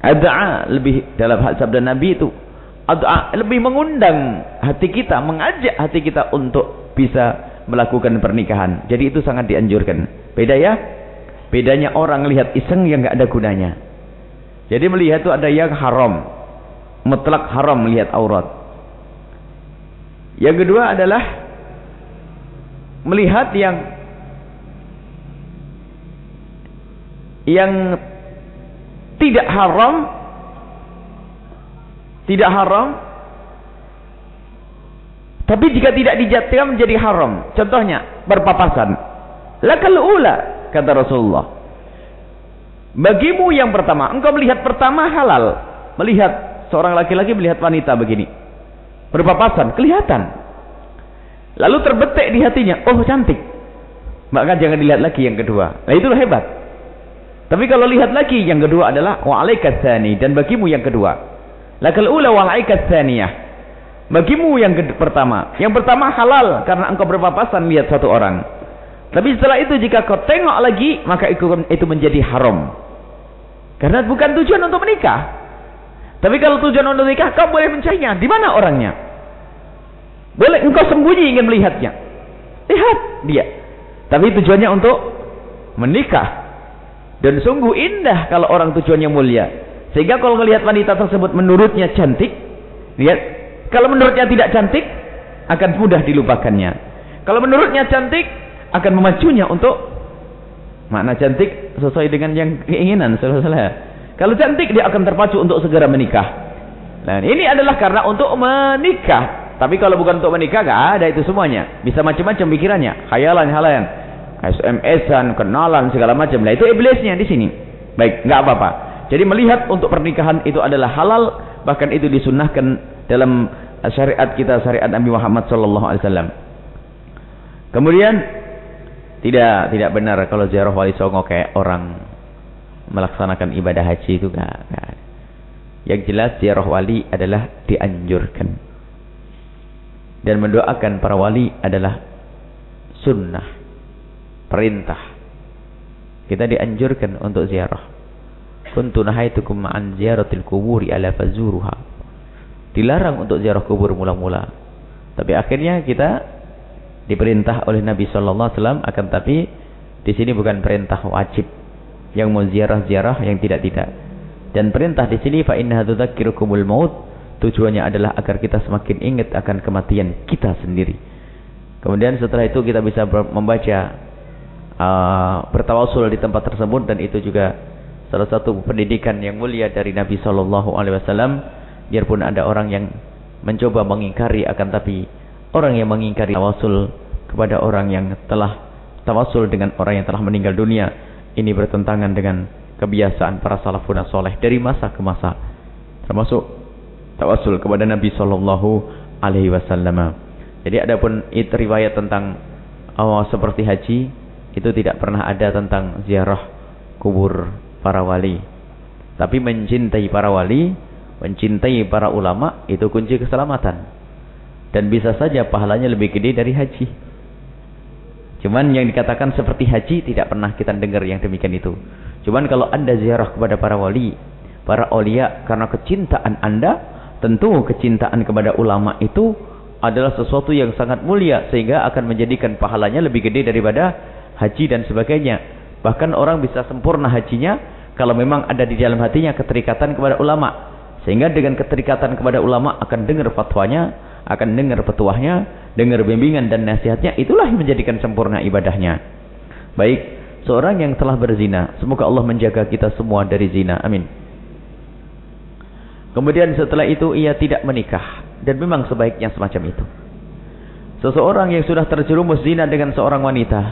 Ad'a lebih dalam hal sabda Nabi itu ad'a lebih mengundang hati kita, mengajak hati kita untuk bisa melakukan pernikahan. Jadi itu sangat dianjurkan. Beda ya? Bedanya orang lihat iseng yang enggak ada gunanya. Jadi melihat itu ada yang haram. Mutlak haram melihat aurat. Yang kedua adalah melihat yang yang tidak haram tidak haram tapi jika tidak dijatuhkan menjadi haram. Contohnya berpapasan. Lakal ula kata Rasulullah. Bagimu yang pertama engkau melihat pertama halal. Melihat seorang laki-laki melihat wanita begini berpapasan kelihatan lalu terbetik di hatinya oh cantik maka jangan dilihat lagi yang kedua nah itulah hebat tapi kalau lihat lagi yang kedua adalah wa'alaikas tsani dan bagimu yang kedua. Lakal ula wa'alaikas tsaniyah. Bagimu yang pertama. Yang pertama halal karena engkau berpapasan lihat satu orang. Tapi setelah itu jika kau tengok lagi maka itu menjadi haram. Karena bukan tujuan untuk menikah. Tapi kalau tujuan untuk menikah kau boleh mencarinya. Di mana orangnya? Boleh engkau sembunyi ingin melihatnya. Lihat dia. Tapi tujuannya untuk menikah. Dan sungguh indah kalau orang tujuannya mulia. Sehingga kalau melihat wanita tersebut menurutnya cantik, lihat, kalau menurutnya tidak cantik, akan mudah dilupakannya. Kalau menurutnya cantik, akan memacunya untuk makna cantik sesuai dengan yang keinginan. Kalau cantik, dia akan terpacu untuk segera menikah. Nah, ini adalah karena untuk menikah. Tapi kalau bukan untuk menikah, gak ada itu semuanya. Bisa macam-macam pikirannya, khayalan-khayalan. SMS-an, kenalan segala macam. Nah, itu iblisnya di sini. Baik, nggak apa-apa. Jadi melihat untuk pernikahan itu adalah halal, bahkan itu disunnahkan dalam syariat kita syariat Nabi Muhammad sallallahu alaihi wasallam. Kemudian tidak tidak benar kalau ziarah wali songo kayak orang melaksanakan ibadah haji itu enggak, enggak. Yang jelas ziarah wali adalah dianjurkan. Dan mendoakan para wali adalah sunnah perintah. Kita dianjurkan untuk ziarah. Kuntu nahaitukum ma'an ziaratil kuburi ala fazuruha. Dilarang untuk ziarah kubur mula-mula. Tapi akhirnya kita diperintah oleh Nabi wasallam akan tapi di sini bukan perintah wajib yang mau ziarah-ziarah yang tidak-tidak. Dan perintah di sini fa innaha tudzakkirukumul maut tujuannya adalah agar kita semakin ingat akan kematian kita sendiri. Kemudian setelah itu kita bisa membaca uh, bertawasul di tempat tersebut dan itu juga salah satu pendidikan yang mulia dari Nabi Shallallahu Alaihi Wasallam. Biarpun ada orang yang mencoba mengingkari akan tapi orang yang mengingkari tawasul kepada orang yang telah tawasul dengan orang yang telah meninggal dunia ini bertentangan dengan kebiasaan para salafun soleh dari masa ke masa termasuk tawasul kepada Nabi Shallallahu Alaihi Wasallam. Jadi adapun itu riwayat tentang awal seperti haji itu tidak pernah ada tentang ziarah kubur para wali. Tapi mencintai para wali, mencintai para ulama itu kunci keselamatan. Dan bisa saja pahalanya lebih gede dari haji. Cuman yang dikatakan seperti haji tidak pernah kita dengar yang demikian itu. Cuman kalau anda ziarah kepada para wali, para olia karena kecintaan anda, tentu kecintaan kepada ulama itu adalah sesuatu yang sangat mulia sehingga akan menjadikan pahalanya lebih gede daripada haji dan sebagainya. Bahkan orang bisa sempurna hajinya kalau memang ada di dalam hatinya keterikatan kepada ulama. Sehingga dengan keterikatan kepada ulama akan dengar fatwanya, akan dengar petuahnya, dengar bimbingan dan nasihatnya, itulah yang menjadikan sempurna ibadahnya. Baik, seorang yang telah berzina, semoga Allah menjaga kita semua dari zina. Amin. Kemudian setelah itu ia tidak menikah dan memang sebaiknya semacam itu. Seseorang yang sudah terjerumus zina dengan seorang wanita,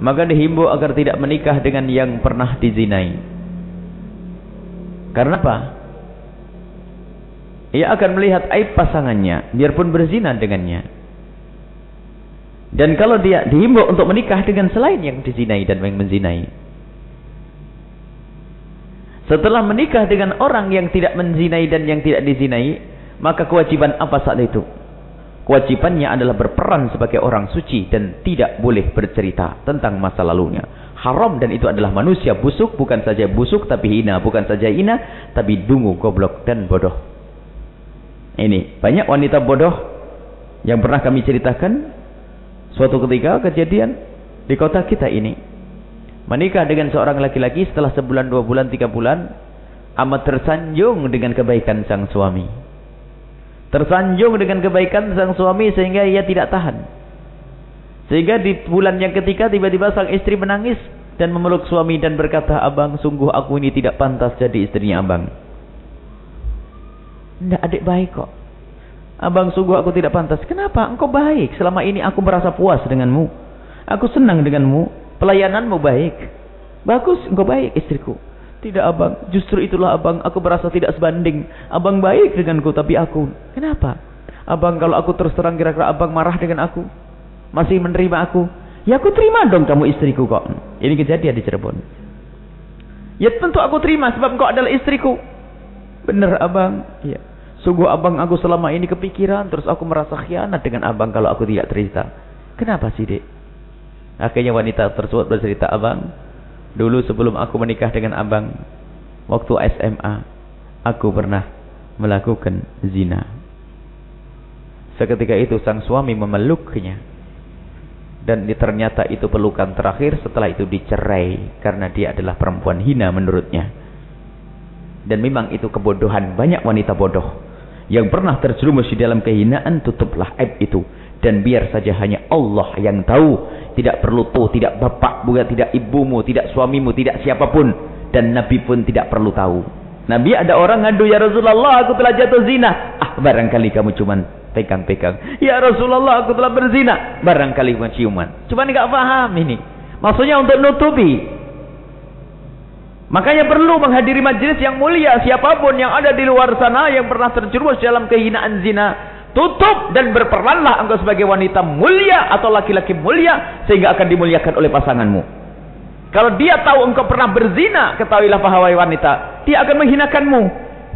maka dihimbau agar tidak menikah dengan yang pernah dizinai. Karena apa? Ia akan melihat aib pasangannya, biarpun berzina dengannya. Dan kalau dia dihimbau untuk menikah dengan selain yang dizinai dan yang menzinai. Setelah menikah dengan orang yang tidak menzinai dan yang tidak dizinai, maka kewajiban apa saat itu? Kewajibannya adalah berperan sebagai orang suci dan tidak boleh bercerita tentang masa lalunya. Haram dan itu adalah manusia busuk, bukan saja busuk tapi hina, bukan saja hina tapi dungu, goblok dan bodoh. Ini banyak wanita bodoh yang pernah kami ceritakan Suatu ketika kejadian di kota kita ini. Menikah dengan seorang laki-laki setelah sebulan, dua bulan, tiga bulan. Amat tersanjung dengan kebaikan sang suami. Tersanjung dengan kebaikan sang suami sehingga ia tidak tahan. Sehingga di bulan yang ketiga tiba-tiba sang istri menangis dan memeluk suami dan berkata, Abang sungguh aku ini tidak pantas jadi istrinya abang. Tidak adik baik kok. Abang sungguh aku tidak pantas. Kenapa? Engkau baik. Selama ini aku merasa puas denganmu. Aku senang denganmu. Pelayananmu baik. Bagus, engkau baik istriku. Tidak abang, justru itulah abang. Aku merasa tidak sebanding. Abang baik denganku, tapi aku. Kenapa? Abang kalau aku terus terang kira-kira abang marah dengan aku. Masih menerima aku. Ya aku terima dong kamu istriku kok. Ini kejadian di Cirebon. Ya tentu aku terima sebab engkau adalah istriku. Benar abang. Iya. Sungguh abang aku selama ini kepikiran. Terus aku merasa khianat dengan abang kalau aku tidak cerita. Kenapa sih dek? Akhirnya wanita tersebut bercerita abang. Dulu sebelum aku menikah dengan abang. Waktu SMA. Aku pernah melakukan zina. Seketika itu sang suami memeluknya. Dan ternyata itu pelukan terakhir setelah itu dicerai. Karena dia adalah perempuan hina menurutnya. Dan memang itu kebodohan. Banyak wanita bodoh. Yang pernah terjerumus di dalam kehinaan tutuplah aib itu. Dan biar saja hanya Allah yang tahu. Tidak perlu tahu tidak bapak tidak ibumu tidak suamimu tidak siapa pun. Dan Nabi pun tidak perlu tahu. Nabi ada orang ngadu ya Rasulullah aku telah jatuh zina. Ah barangkali kamu cuman pegang-pegang. Ya Rasulullah aku telah berzina. Barangkali cuma ciuman. Cuman nggak paham ini. Maksudnya untuk nutupi Makanya perlu menghadiri majlis yang mulia. Siapa pun yang ada di luar sana yang pernah terjerumus dalam kehinaan zina. Tutup dan berperanlah engkau sebagai wanita mulia atau laki-laki mulia. Sehingga akan dimuliakan oleh pasanganmu. Kalau dia tahu engkau pernah berzina. Ketahuilah pahawai wanita. Dia akan menghinakanmu.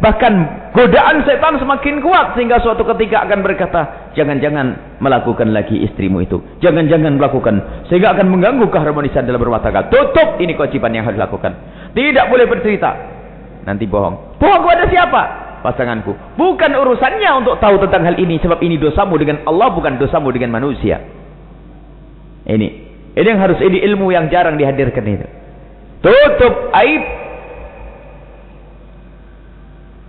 Bahkan godaan setan semakin kuat. Sehingga suatu ketika akan berkata. Jangan-jangan melakukan lagi istrimu itu. Jangan-jangan melakukan. Sehingga akan mengganggu keharmonisan dalam berumah tangga. Tutup. Ini kewajiban yang harus dilakukan. Tidak boleh bercerita. Nanti bohong. Bohong kepada siapa? Pasanganku. Bukan urusannya untuk tahu tentang hal ini. Sebab ini dosamu dengan Allah. Bukan dosamu dengan manusia. Ini. Ini yang harus. Ini ilmu yang jarang dihadirkan itu. Tutup aib.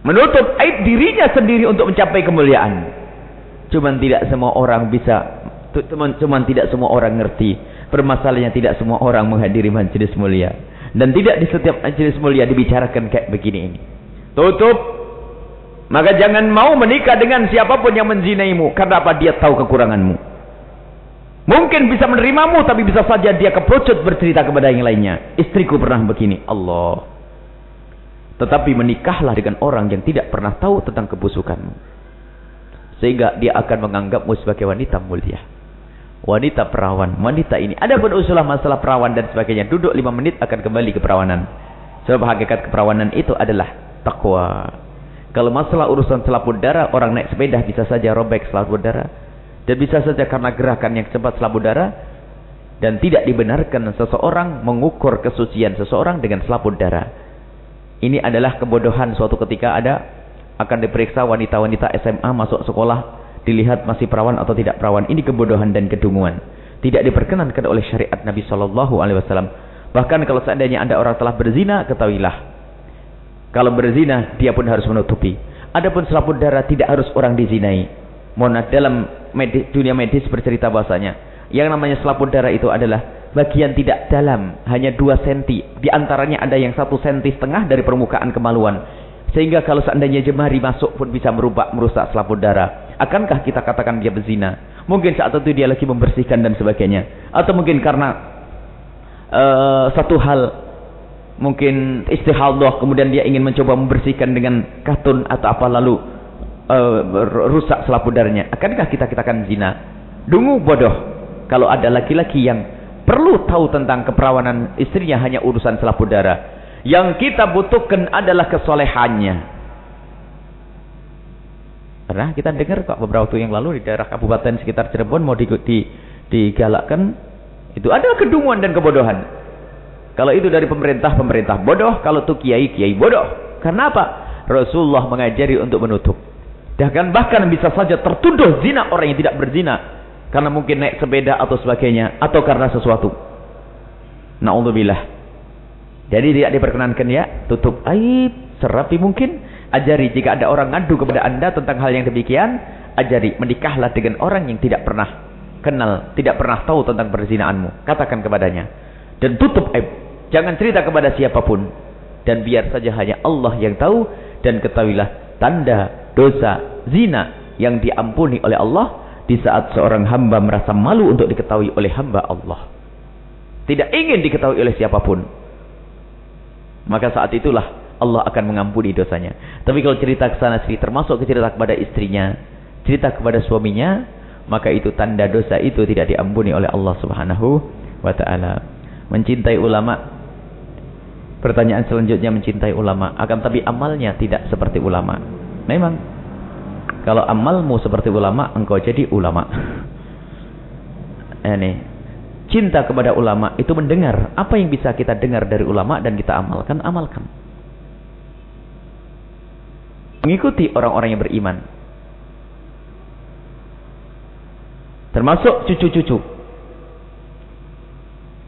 Menutup aib dirinya sendiri untuk mencapai kemuliaan. Cuman tidak semua orang bisa. Cuman, cuman tidak semua orang ngerti. Permasalahannya tidak semua orang menghadiri majelis mulia. Dan tidak di setiap majelis mulia dibicarakan kayak begini ini. Tutup. Maka jangan mau menikah dengan siapa pun yang menzinaimu. Karena apa? Dia tahu kekuranganmu. Mungkin bisa menerimamu. Tapi bisa saja dia kepucut bercerita kepada yang lainnya. Istriku pernah begini. Allah. Tetapi menikahlah dengan orang yang tidak pernah tahu tentang kebusukanmu. Sehingga dia akan menganggapmu sebagai wanita mulia wanita perawan, wanita ini. Ada pun usulah masalah perawan dan sebagainya. Duduk lima menit akan kembali ke perawanan. Sebab hakikat keperawanan itu adalah takwa. Kalau masalah urusan selaput darah, orang naik sepeda bisa saja robek selaput darah. Dan bisa saja karena gerakan yang cepat selaput darah. Dan tidak dibenarkan seseorang mengukur kesucian seseorang dengan selaput darah. Ini adalah kebodohan suatu ketika ada akan diperiksa wanita-wanita SMA masuk sekolah dilihat masih perawan atau tidak perawan. Ini kebodohan dan kedunguan. Tidak diperkenankan oleh syariat Nabi Shallallahu Alaihi Wasallam. Bahkan kalau seandainya anda orang telah berzina, ketahuilah. Kalau berzina, dia pun harus menutupi. Adapun selaput darah tidak harus orang dizinai. Mohon dalam medis, dunia medis bercerita bahasanya, yang namanya selaput darah itu adalah bagian tidak dalam, hanya 2 senti. Di antaranya ada yang satu senti setengah dari permukaan kemaluan. Sehingga kalau seandainya jemari masuk pun bisa merubah, merusak selaput darah. Akankah kita katakan dia berzina? Mungkin saat itu dia lagi membersihkan dan sebagainya. Atau mungkin karena uh, satu hal mungkin istihadah kemudian dia ingin mencoba membersihkan dengan katun atau apa lalu uh, rusak selaput darahnya. Akankah kita katakan zina? Dungu bodoh. Kalau ada laki-laki yang perlu tahu tentang keperawanan istrinya hanya urusan selaput darah. Yang kita butuhkan adalah kesolehannya. Karena kita dengar kok beberapa waktu yang lalu di daerah kabupaten sekitar Cirebon mau di, di, digalakkan itu adalah kedunguan dan kebodohan. Kalau itu dari pemerintah, pemerintah bodoh. Kalau itu kiai, kiai bodoh. Karena apa? Rasulullah mengajari untuk menutup. Dan bahkan bisa saja tertuduh zina orang yang tidak berzina. Karena mungkin naik sepeda atau sebagainya. Atau karena sesuatu. Na'udzubillah. Jadi tidak diperkenankan ya. Tutup aib. Serapi mungkin. Ajari jika ada orang ngadu kepada anda tentang hal yang demikian. Ajari menikahlah dengan orang yang tidak pernah kenal. Tidak pernah tahu tentang perzinaanmu. Katakan kepadanya. Dan tutup aib. Jangan cerita kepada siapa pun. Dan biar saja hanya Allah yang tahu. Dan ketahuilah tanda dosa zina yang diampuni oleh Allah. Di saat seorang hamba merasa malu untuk diketahui oleh hamba Allah. Tidak ingin diketahui oleh siapa pun. Maka saat itulah Allah akan mengampuni dosanya. Tapi kalau cerita ke sana sini termasuk ke cerita kepada istrinya, cerita kepada suaminya, maka itu tanda dosa itu tidak diampuni oleh Allah Subhanahu wa. Mencintai ulama Pertanyaan selanjutnya mencintai ulama, akan tapi amalnya tidak seperti ulama. Memang kalau amalmu seperti ulama, engkau jadi ulama. Ini cinta kepada ulama itu mendengar apa yang bisa kita dengar dari ulama dan kita amalkan, amalkan mengikuti orang-orang yang beriman. Termasuk cucu-cucu.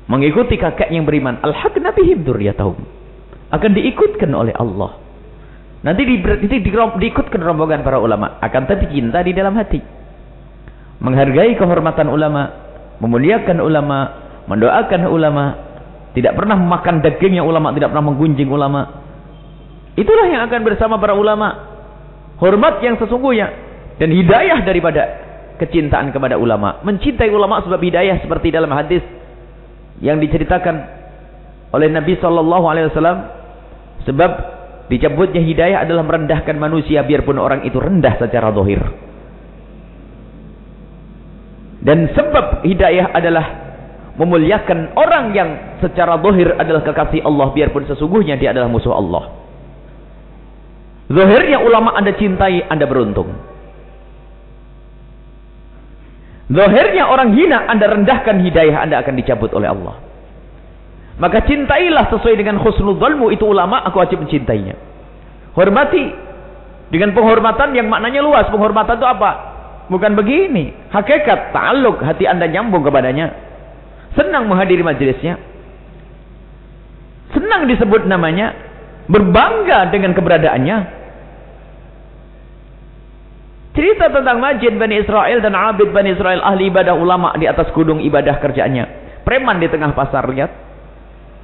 Mengikuti kakek yang beriman. Al-haqna bihim duriyatahum. Akan diikutkan oleh Allah. Nanti di, di, di, diikutkan rombongan para ulama. Akan tapi cinta di dalam hati. Menghargai kehormatan ulama. Memuliakan ulama. Mendoakan ulama. Tidak pernah makan dagingnya ulama. Tidak pernah menggunjing ulama Itulah yang akan bersama para ulama. Hormat yang sesungguhnya. Dan hidayah daripada kecintaan kepada ulama. Mencintai ulama sebab hidayah seperti dalam hadis yang diceritakan oleh Nabi Sallallahu Alaihi Wasallam. Sebab dicabutnya hidayah adalah merendahkan manusia biarpun orang itu rendah secara dohir. Dan sebab hidayah adalah memuliakan orang yang secara dohir adalah kekasih Allah biarpun sesungguhnya dia adalah musuh Allah. Zahirnya ulama anda cintai, anda beruntung. Zahirnya orang hina, anda rendahkan hidayah, anda akan dicabut oleh Allah. Maka cintailah sesuai dengan khusnul zalmu itu ulama, aku wajib mencintainya. Hormati dengan penghormatan yang maknanya luas. Penghormatan itu apa? Bukan begini. Hakikat, ta'aluk, hati anda nyambung kepadanya. Senang menghadiri majelisnya. Senang disebut namanya berbangga dengan keberadaannya. Cerita tentang Majid Bani Israel dan Abid Bani Israel ahli ibadah ulama di atas gunung ibadah kerjaannya. Preman di tengah pasar lihat.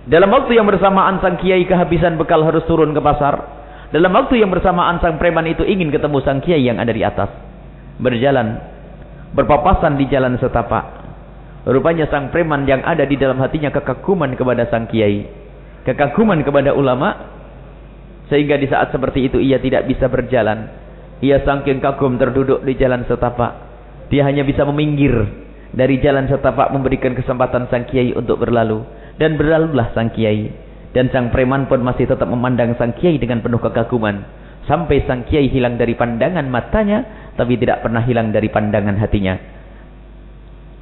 Dalam waktu yang bersamaan sang kiai kehabisan bekal harus turun ke pasar. Dalam waktu yang bersamaan sang preman itu ingin ketemu sang kiai yang ada di atas. Berjalan. Berpapasan di jalan setapak. Rupanya sang preman yang ada di dalam hatinya kekaguman kepada sang kiai. Kekaguman kepada ulama sehingga di saat seperti itu ia tidak bisa berjalan. Ia saking kagum terduduk di jalan setapak. Dia hanya bisa meminggir dari jalan setapak memberikan kesempatan sang kiai untuk berlalu. Dan berlalulah sang kiai. Dan sang preman pun masih tetap memandang sang kiai dengan penuh kekaguman. Sampai sang kiai hilang dari pandangan matanya. Tapi tidak pernah hilang dari pandangan hatinya.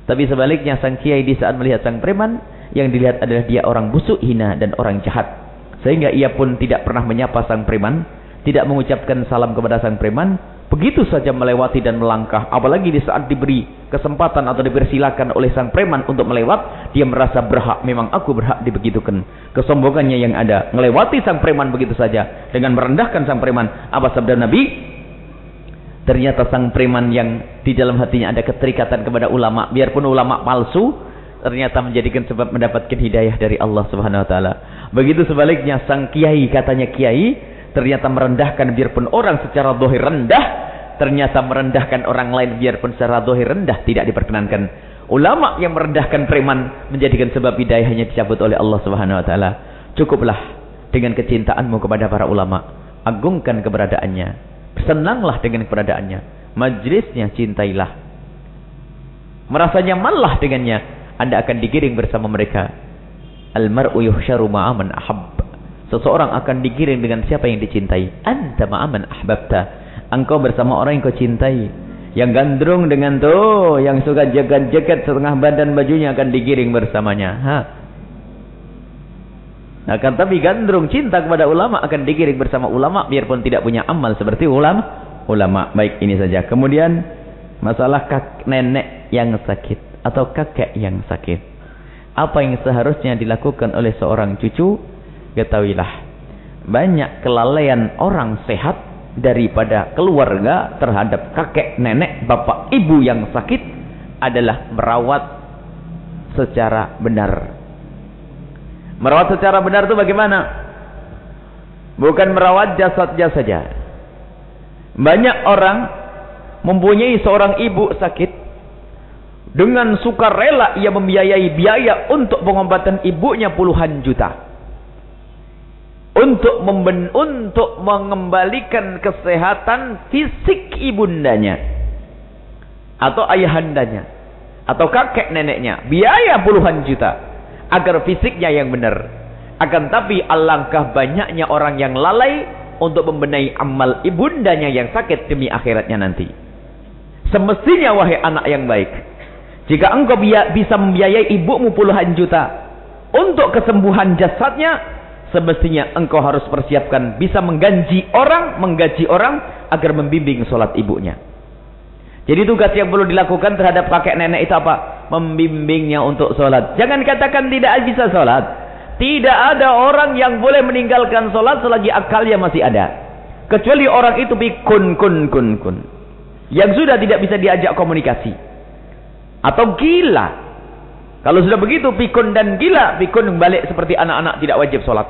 Tapi sebaliknya sang kiai di saat melihat sang preman. Yang dilihat adalah dia orang busuk, hina dan orang jahat. Sehingga ia pun tidak pernah menyapa sang preman, tidak mengucapkan salam kepada sang preman, begitu saja melewati dan melangkah. Apalagi di saat diberi kesempatan atau dipersilakan oleh sang preman untuk melewat, dia merasa berhak, memang aku berhak dibegitukan. Kesombongannya yang ada, melewati sang preman begitu saja dengan merendahkan sang preman. Apa sabda Nabi? Ternyata sang preman yang di dalam hatinya ada keterikatan kepada ulama, biarpun ulama palsu, ternyata menjadikan sebab mendapatkan hidayah dari Allah Subhanahu wa taala. Begitu sebaliknya sang kiai katanya kiai ternyata merendahkan biarpun orang secara dohir rendah ternyata merendahkan orang lain biarpun secara dohir rendah tidak diperkenankan. Ulama yang merendahkan preman menjadikan sebab hidayahnya dicabut oleh Allah Subhanahu wa taala. Cukuplah dengan kecintaanmu kepada para ulama. Agungkan keberadaannya. Senanglah dengan keberadaannya. Majlisnya cintailah. Merasa nyamanlah dengannya. Anda akan digiring bersama mereka. Al-mar'u yuhsyaru ma'aman ahab. Seseorang akan digiring dengan siapa yang dicintai. Anta ma'aman ahbabta. Engkau bersama orang yang kau cintai. Yang gandrung dengan tuh, yang suka jagat-jagat setengah badan bajunya akan digiring bersamanya. Ha? Akan tapi gandrung cinta kepada ulama akan digiring bersama ulama biarpun tidak punya amal seperti ulama. Ulama baik ini saja. Kemudian masalah kak, nenek yang sakit atau kakek yang sakit. Apa yang seharusnya dilakukan oleh seorang cucu? Ketahuilah. Banyak kelalaian orang sehat daripada keluarga terhadap kakek, nenek, bapak, ibu yang sakit adalah merawat secara benar Merawat secara benar itu bagaimana? Bukan merawat jasadnya saja. Banyak orang mempunyai seorang ibu sakit. Dengan sukarela ia membiayai biaya untuk pengobatan ibunya puluhan juta. Untuk memben untuk mengembalikan kesehatan fisik ibundanya. Atau ayahandanya. Atau kakek neneknya. Biaya puluhan juta agar fisiknya yang benar. Akan tapi alangkah banyaknya orang yang lalai untuk membenahi amal ibundanya yang sakit demi akhiratnya nanti. Semestinya wahai anak yang baik. Jika engkau bisa membiayai ibumu puluhan juta untuk kesembuhan jasadnya, semestinya engkau harus persiapkan bisa menggaji orang, menggaji orang agar membimbing solat ibunya. Jadi tugas yang perlu dilakukan terhadap kakek nenek itu apa? Membimbingnya untuk sholat. Jangan katakan tidak bisa sholat. Tidak ada orang yang boleh meninggalkan sholat selagi akalnya masih ada. Kecuali orang itu pikun kun kun kun. Yang sudah tidak bisa diajak komunikasi. Atau gila. Kalau sudah begitu pikun dan gila. Pikun balik seperti anak-anak tidak wajib sholat.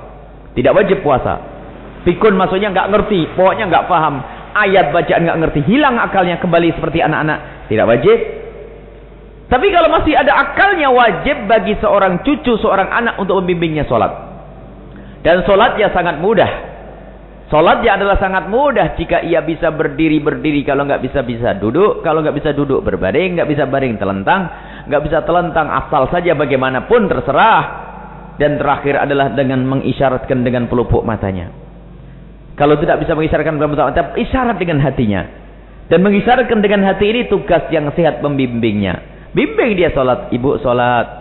Tidak wajib puasa. Pikun maksudnya nggak ngerti. Pokoknya nggak paham ayat bacaan nggak ngerti, hilang akalnya kembali seperti anak-anak, tidak wajib. Tapi kalau masih ada akalnya wajib bagi seorang cucu, seorang anak untuk membimbingnya sholat. Dan sholatnya sangat mudah. Sholatnya adalah sangat mudah jika ia bisa berdiri-berdiri. Kalau nggak bisa bisa duduk. Kalau nggak bisa duduk berbaring. nggak bisa baring telentang. nggak bisa telentang asal saja bagaimanapun terserah. Dan terakhir adalah dengan mengisyaratkan dengan pelupuk matanya. Kalau tidak bisa mengisyaratkan dalam mata isyarat dengan hatinya. Dan mengisyaratkan dengan hati ini tugas yang sehat membimbingnya. Bimbing dia sholat, ibu sholat.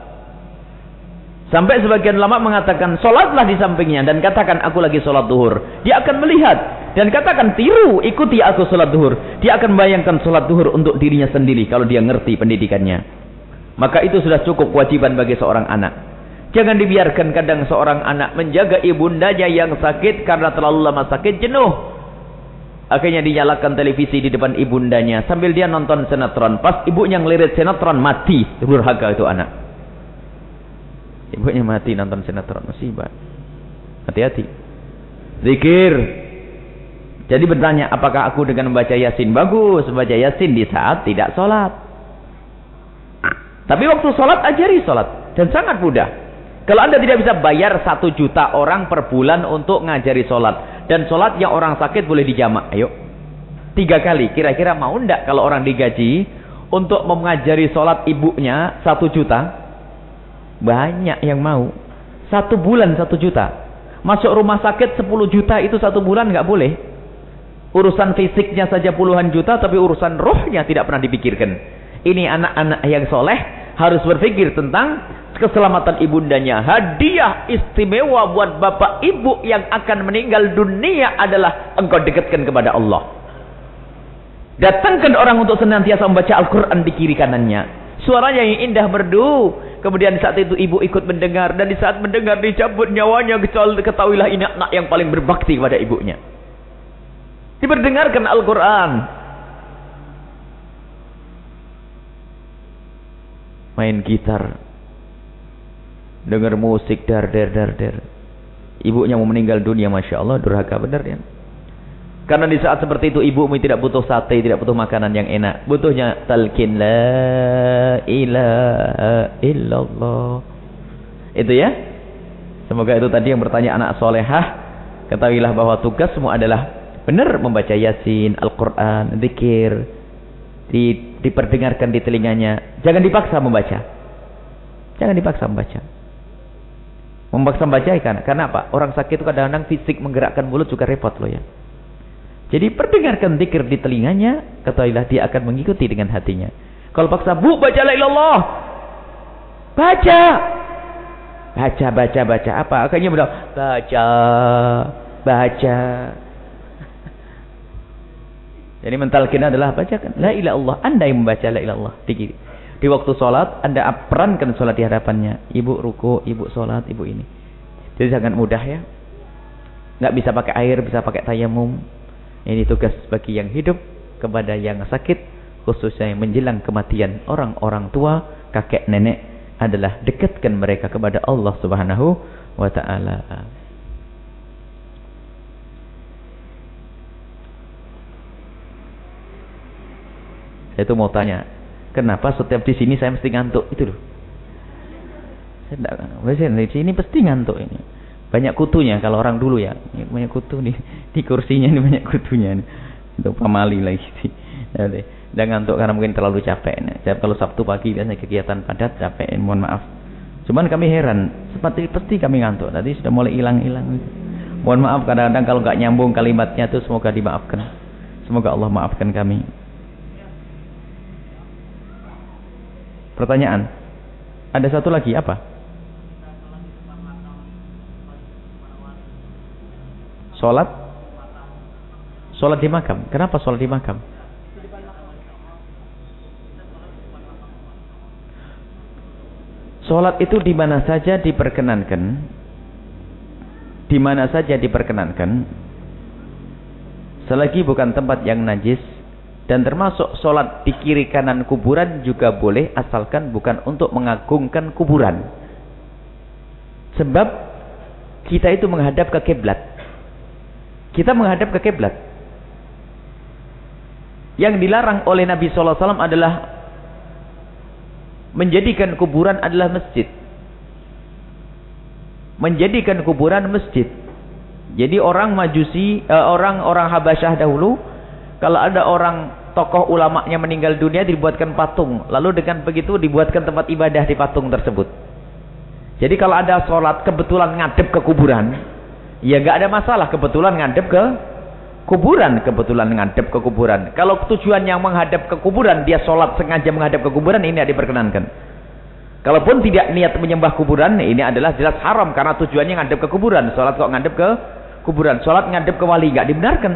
Sampai sebagian lama mengatakan, sholatlah di sampingnya. Dan katakan, aku lagi sholat duhur. Dia akan melihat. Dan katakan, tiru, ikuti aku sholat duhur. Dia akan bayangkan sholat duhur untuk dirinya sendiri. Kalau dia ngerti pendidikannya. Maka itu sudah cukup kewajiban bagi seorang anak. Jangan dibiarkan kadang seorang anak menjaga ibundanya yang sakit karena terlalu lama sakit jenuh. Akhirnya dinyalakan televisi di depan ibundanya sambil dia nonton sinetron. Pas ibunya ngelirik sinetron mati. Durhaka itu anak. Ibunya mati nonton sinetron musibah. Hati-hati. Zikir. Jadi bertanya, apakah aku dengan membaca Yasin bagus? Membaca Yasin di saat tidak sholat. Tapi waktu sholat ajari sholat. Dan sangat mudah. Kalau anda tidak bisa bayar satu juta orang per bulan untuk ngajari sholat. Dan sholat yang orang sakit boleh dijamak. Ayo. Tiga kali. Kira-kira mau ndak kalau orang digaji. Untuk mengajari sholat ibunya satu juta. Banyak yang mau. Satu bulan satu juta. Masuk rumah sakit sepuluh juta itu satu bulan nggak boleh. Urusan fisiknya saja puluhan juta. Tapi urusan rohnya tidak pernah dipikirkan. Ini anak-anak yang soleh harus berpikir tentang keselamatan ibundanya. Hadiah istimewa buat bapak ibu yang akan meninggal dunia adalah engkau dekatkan kepada Allah. Datangkan orang untuk senantiasa membaca Al-Quran di kiri kanannya. Suaranya yang indah merdu. Kemudian saat itu ibu ikut mendengar. Dan di saat mendengar dicabut nyawanya. Ketahuilah ini anak yang paling berbakti kepada ibunya. Diperdengarkan Al-Quran. Main gitar dengar musik dar dar ibunya mau meninggal dunia masya Allah durhaka benar ya karena di saat seperti itu ibu tidak butuh sate tidak butuh makanan yang enak butuhnya talqin la ilaha illallah itu ya semoga itu tadi yang bertanya anak solehah ketahuilah bahwa tugas semua adalah benar membaca Yasin, Al-Quran, zikir, di, diperdengarkan di telinganya. Jangan dipaksa membaca. Jangan dipaksa membaca. Memaksa membaca kan? Karena apa? Orang sakit itu kadang-kadang fisik menggerakkan mulut juga repot loh ya. Jadi perdengarkan zikir di telinganya, ketahuilah dia akan mengikuti dengan hatinya. Kalau paksa, bu baca la ilallah. Baca. Baca, baca, baca. Apa? Akhirnya bilang, baca, baca. *laughs* Jadi mentalkin adalah bacakan la ilaha Allah. Anda yang membaca la ilaha Allah di, di waktu sholat, Anda perankan sholat di hadapannya. Ibu ruku, ibu sholat, ibu ini. Jadi sangat mudah ya. Nggak bisa pakai air, bisa pakai tayamum. Ini tugas bagi yang hidup kepada yang sakit, khususnya yang menjelang kematian orang-orang tua, kakek nenek adalah dekatkan mereka kepada Allah Subhanahu wa taala. Saya itu mau tanya, kenapa setiap di sini saya mesti ngantuk itu loh? Saya tidak, di sini pasti ngantuk ini. Banyak kutunya kalau orang dulu ya, banyak kutu nih *laughs* di kursinya ini banyak kutunya nih. Itu pamali lagi sih. Dan ngantuk karena mungkin terlalu capek. Nah, kalau Sabtu pagi biasanya kegiatan padat capek, mohon maaf. Cuman kami heran, seperti pasti kami ngantuk. Tadi sudah mulai hilang-hilang. Mohon maaf kadang-kadang kalau nggak nyambung kalimatnya itu semoga dimaafkan. Semoga Allah maafkan kami. Pertanyaan. Ada satu lagi apa? Sholat? Sholat di makam. Kenapa sholat di makam? Sholat itu di mana saja diperkenankan. Di mana saja diperkenankan. Selagi bukan tempat yang najis dan termasuk sholat di kiri kanan kuburan juga boleh asalkan bukan untuk mengagungkan kuburan. Sebab kita itu menghadap ke kiblat. Kita menghadap ke kiblat. Yang dilarang oleh Nabi SAW adalah menjadikan kuburan adalah masjid. Menjadikan kuburan masjid. Jadi orang majusi, eh, orang orang Habasyah dahulu kalau ada orang tokoh ulamanya meninggal dunia dibuatkan patung. Lalu dengan begitu dibuatkan tempat ibadah di patung tersebut. Jadi kalau ada sholat kebetulan ngadep ke kuburan. Ya gak ada masalah kebetulan ngadep ke kuburan. Kebetulan ngadep ke kuburan. Kalau tujuan yang menghadap ke kuburan. Dia sholat sengaja menghadap ke kuburan. Ini tidak diperkenankan. Kalaupun tidak niat menyembah kuburan. Ini adalah jelas haram. Karena tujuannya ngadep ke kuburan. Sholat kok ngadep ke kuburan. Sholat ngadep ke wali. Gak dibenarkan.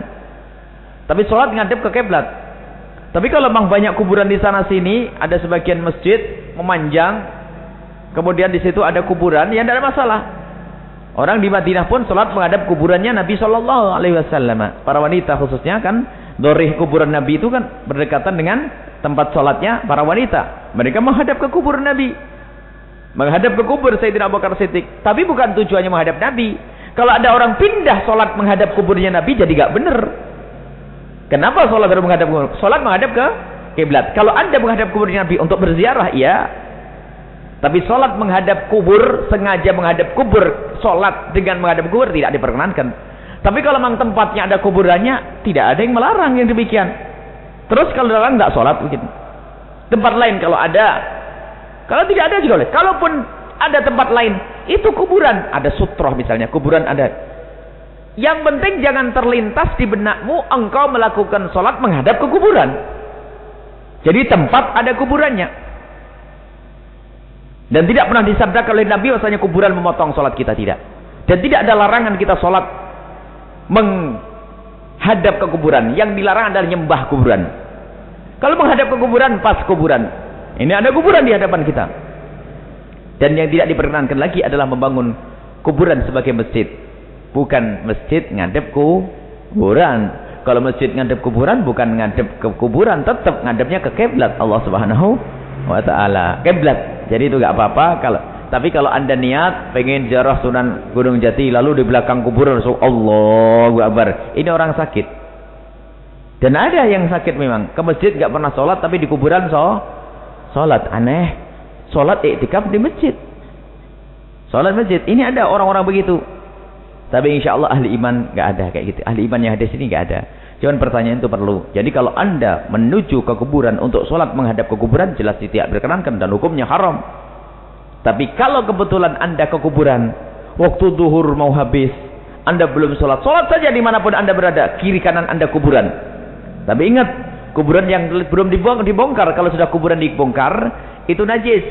Tapi sholat ngadep ke kiblat. Tapi kalau memang banyak kuburan di sana sini, ada sebagian masjid memanjang, kemudian di situ ada kuburan, ya tidak ada masalah. Orang di Madinah pun sholat menghadap kuburannya Nabi Shallallahu Alaihi Wasallam. Para wanita khususnya kan, dorih kuburan Nabi itu kan berdekatan dengan tempat sholatnya para wanita. Mereka menghadap ke kuburan Nabi. Menghadap ke kubur Sayyidina Abu Bakar Siddiq. Tapi bukan tujuannya menghadap Nabi. Kalau ada orang pindah sholat menghadap kuburnya Nabi, jadi gak benar. Kenapa sholat harus menghadap kubur? Sholat menghadap ke kiblat. Kalau anda menghadap kubur Nabi untuk berziarah, iya. Tapi sholat menghadap kubur, sengaja menghadap kubur, sholat dengan menghadap kubur tidak diperkenankan. Tapi kalau memang tempatnya ada kuburannya, tidak ada yang melarang yang demikian. Terus kalau dalam tidak sholat mungkin. Tempat lain kalau ada. Kalau tidak ada juga boleh. Kalaupun ada tempat lain, itu kuburan. Ada sutroh misalnya, kuburan ada yang penting jangan terlintas di benakmu engkau melakukan sholat menghadap ke kuburan. Jadi tempat ada kuburannya. Dan tidak pernah disabdakan oleh Nabi bahwasanya kuburan memotong sholat kita tidak. Dan tidak ada larangan kita sholat menghadap ke kuburan. Yang dilarang adalah nyembah kuburan. Kalau menghadap ke kuburan, pas kuburan. Ini ada kuburan di hadapan kita. Dan yang tidak diperkenankan lagi adalah membangun kuburan sebagai masjid bukan masjid ngadep kuburan kalau masjid ngadep kuburan bukan ngadep ke kuburan tetap ngadepnya ke kiblat Allah Subhanahu wa taala kiblat jadi itu enggak apa-apa. Kalau tapi kalau anda niat pengen jarah Sunan Gunung Jati lalu di belakang kuburan so Allahu Akbar. Ini orang sakit. Dan ada yang sakit memang. Ke masjid enggak pernah sholat tapi di kuburan so sholat. Aneh. Sholat iktikaf di masjid. Sholat masjid. Ini ada orang-orang begitu. Tapi insya Allah ahli iman nggak ada kayak gitu. Ahli iman yang ada sini nggak ada. Cuman pertanyaan itu perlu. Jadi kalau anda menuju ke kuburan untuk sholat menghadap ke kuburan, jelas tidak berkenankan dan hukumnya haram. Tapi kalau kebetulan anda ke kuburan, waktu duhur mau habis, anda belum sholat, sholat saja di mana pun anda berada, kiri kanan anda kuburan. Tapi ingat, kuburan yang belum dibongkar, kalau sudah kuburan dibongkar, itu najis.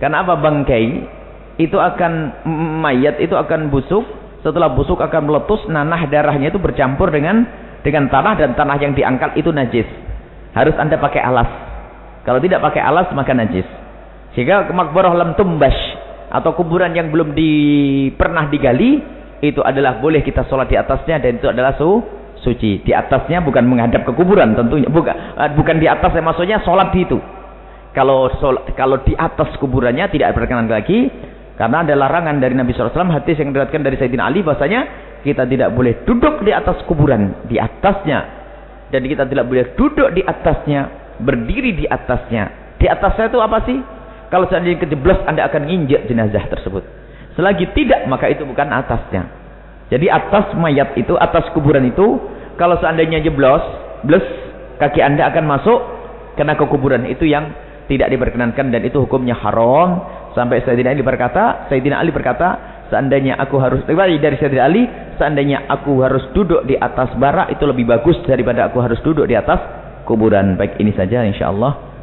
Karena apa bangkai? Itu akan mayat itu akan busuk, setelah busuk akan meletus, nanah darahnya itu bercampur dengan dengan tanah dan tanah yang diangkat itu najis. Harus Anda pakai alas. Kalau tidak pakai alas maka najis. Sehingga makbarah lam tumbas atau kuburan yang belum di, pernah digali itu adalah boleh kita sholat di atasnya dan itu adalah su, suci. Di atasnya bukan menghadap ke kuburan tentunya bukan eh, bukan di atas maksudnya sholat di itu. Kalau sholat, kalau di atas kuburannya tidak berkenan lagi karena ada larangan dari Nabi SAW hadis yang diriwayatkan dari Sayyidina Ali bahasanya kita tidak boleh duduk di atas kuburan, di atasnya. Dan kita tidak boleh duduk di atasnya, berdiri di atasnya. Di atasnya itu apa sih? Kalau seandainya kejeblos, Anda akan nginjak jenazah tersebut. Selagi tidak, maka itu bukan atasnya. Jadi atas mayat itu, atas kuburan itu, kalau seandainya jeblos, bles, kaki Anda akan masuk kena ke kuburan. Itu yang tidak diperkenankan dan itu hukumnya haram. Sampai Sayyidina Ali berkata, Sayyidina Ali berkata, Seandainya aku harus riwayat dari Sayyidina Ali, seandainya aku harus duduk di atas bara itu lebih bagus daripada aku harus duduk di atas kuburan. Baik ini saja insyaallah.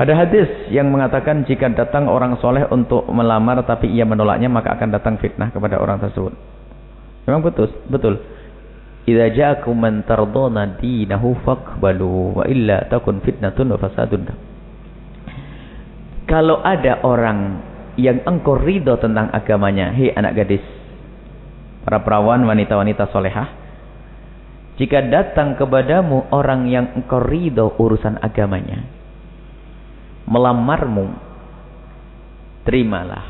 Ada hadis yang mengatakan jika datang orang soleh untuk melamar tapi ia menolaknya maka akan datang fitnah kepada orang tersebut. Memang betul, betul. Idza ja'akum man tardona dinahu faqbalu wa illa takun fitnatun wa fasadun. Kalau ada orang yang engkau ridho tentang agamanya, hei anak gadis, para perawan wanita-wanita solehah, jika datang kepadamu orang yang engkau ridho urusan agamanya, melamarmu, terimalah.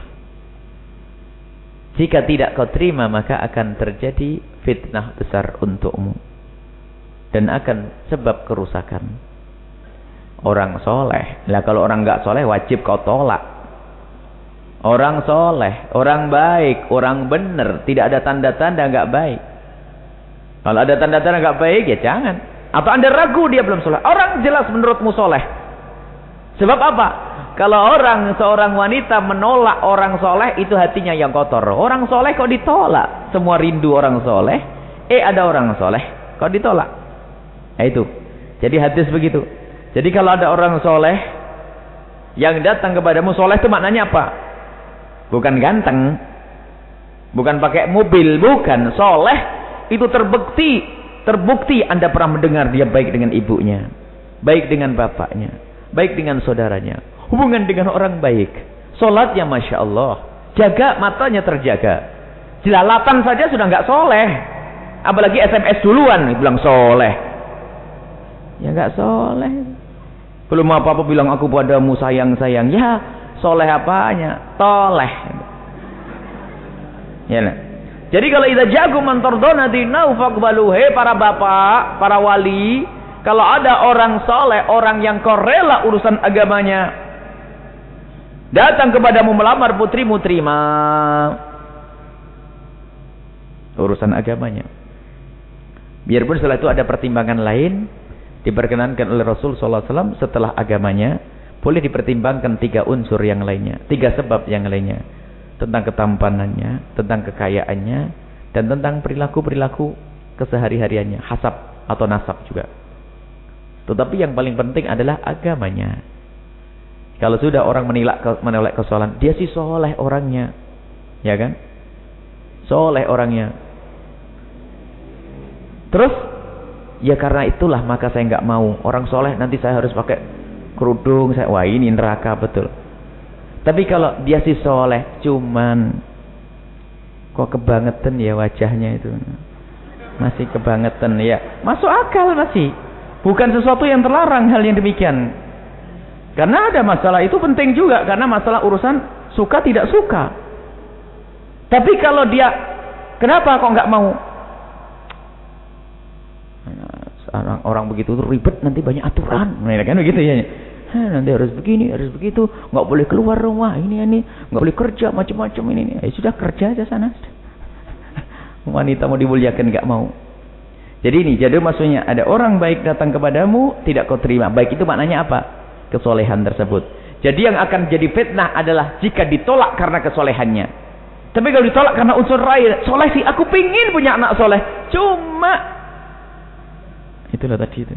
Jika tidak kau terima, maka akan terjadi fitnah besar untukmu. Dan akan sebab kerusakan. Orang soleh. Lah kalau orang nggak soleh wajib kau tolak. Orang soleh orang baik orang benar tidak ada tanda-tanda nggak baik. Kalau ada tanda-tanda nggak baik ya jangan. Atau anda ragu dia belum soleh. Orang jelas menurutmu soleh. Sebab apa kalau orang seorang wanita menolak orang soleh itu hatinya yang kotor. Orang soleh kok ditolak? Semua rindu orang soleh. Eh ada orang soleh kok ditolak? Nah, itu. Jadi hadis begitu. Jadi kalau ada orang soleh yang datang kepadamu soleh itu maknanya apa? Bukan ganteng. Bukan pakai mobil. Bukan. Soleh itu terbukti. Terbukti anda pernah mendengar dia baik dengan ibunya. Baik dengan bapaknya. Baik dengan saudaranya hubungan dengan orang baik. Solatnya Masya Allah. Jaga matanya terjaga. Jelalatan saja sudah nggak soleh. Apalagi SMS duluan bilang soleh. Ya nggak soleh. Belum apa-apa bilang aku padamu sayang-sayang. Ya soleh apanya? Toleh. Ya nah. Jadi kalau kita jago mentordona dinau fakbalu. Hei para bapak, para wali. Kalau ada orang soleh, orang yang korela urusan agamanya Datang kepadamu melamar putrimu terima. Urusan agamanya. Biarpun setelah itu ada pertimbangan lain. Diperkenankan oleh Rasul SAW setelah agamanya. Boleh dipertimbangkan tiga unsur yang lainnya. Tiga sebab yang lainnya. Tentang ketampanannya. Tentang kekayaannya. Dan tentang perilaku-perilaku kesehari-hariannya. Hasab atau nasab juga. Tetapi yang paling penting adalah agamanya. Kalau sudah orang menilak menolak kesalahan, dia sih soleh orangnya. Ya kan? Soleh orangnya. Terus, ya karena itulah maka saya nggak mau. Orang soleh nanti saya harus pakai kerudung. Saya, wah ini neraka betul. Tapi kalau dia sih soleh, cuman kok kebangetan ya wajahnya itu. Masih kebangetan ya. Masuk akal masih. Bukan sesuatu yang terlarang hal yang demikian. Karena ada masalah itu penting juga karena masalah urusan suka tidak suka. Tapi kalau dia kenapa kok nggak mau? Orang, orang begitu itu ribet nanti banyak aturan. Nah, kan begitu ya. nanti harus begini, harus begitu, nggak boleh keluar rumah, ini ini, nggak boleh kerja macam-macam ini ini. Ya sudah kerja aja sana. *laughs* Wanita mau dimuliakan nggak mau. Jadi ini, jadi maksudnya ada orang baik datang kepadamu, tidak kau terima. Baik itu maknanya apa? Kesolehan tersebut. Jadi yang akan jadi fitnah adalah jika ditolak karena kesolehannya. Tapi kalau ditolak karena unsur lain, soleh sih, aku pingin punya anak soleh. Cuma, itulah tadi itu.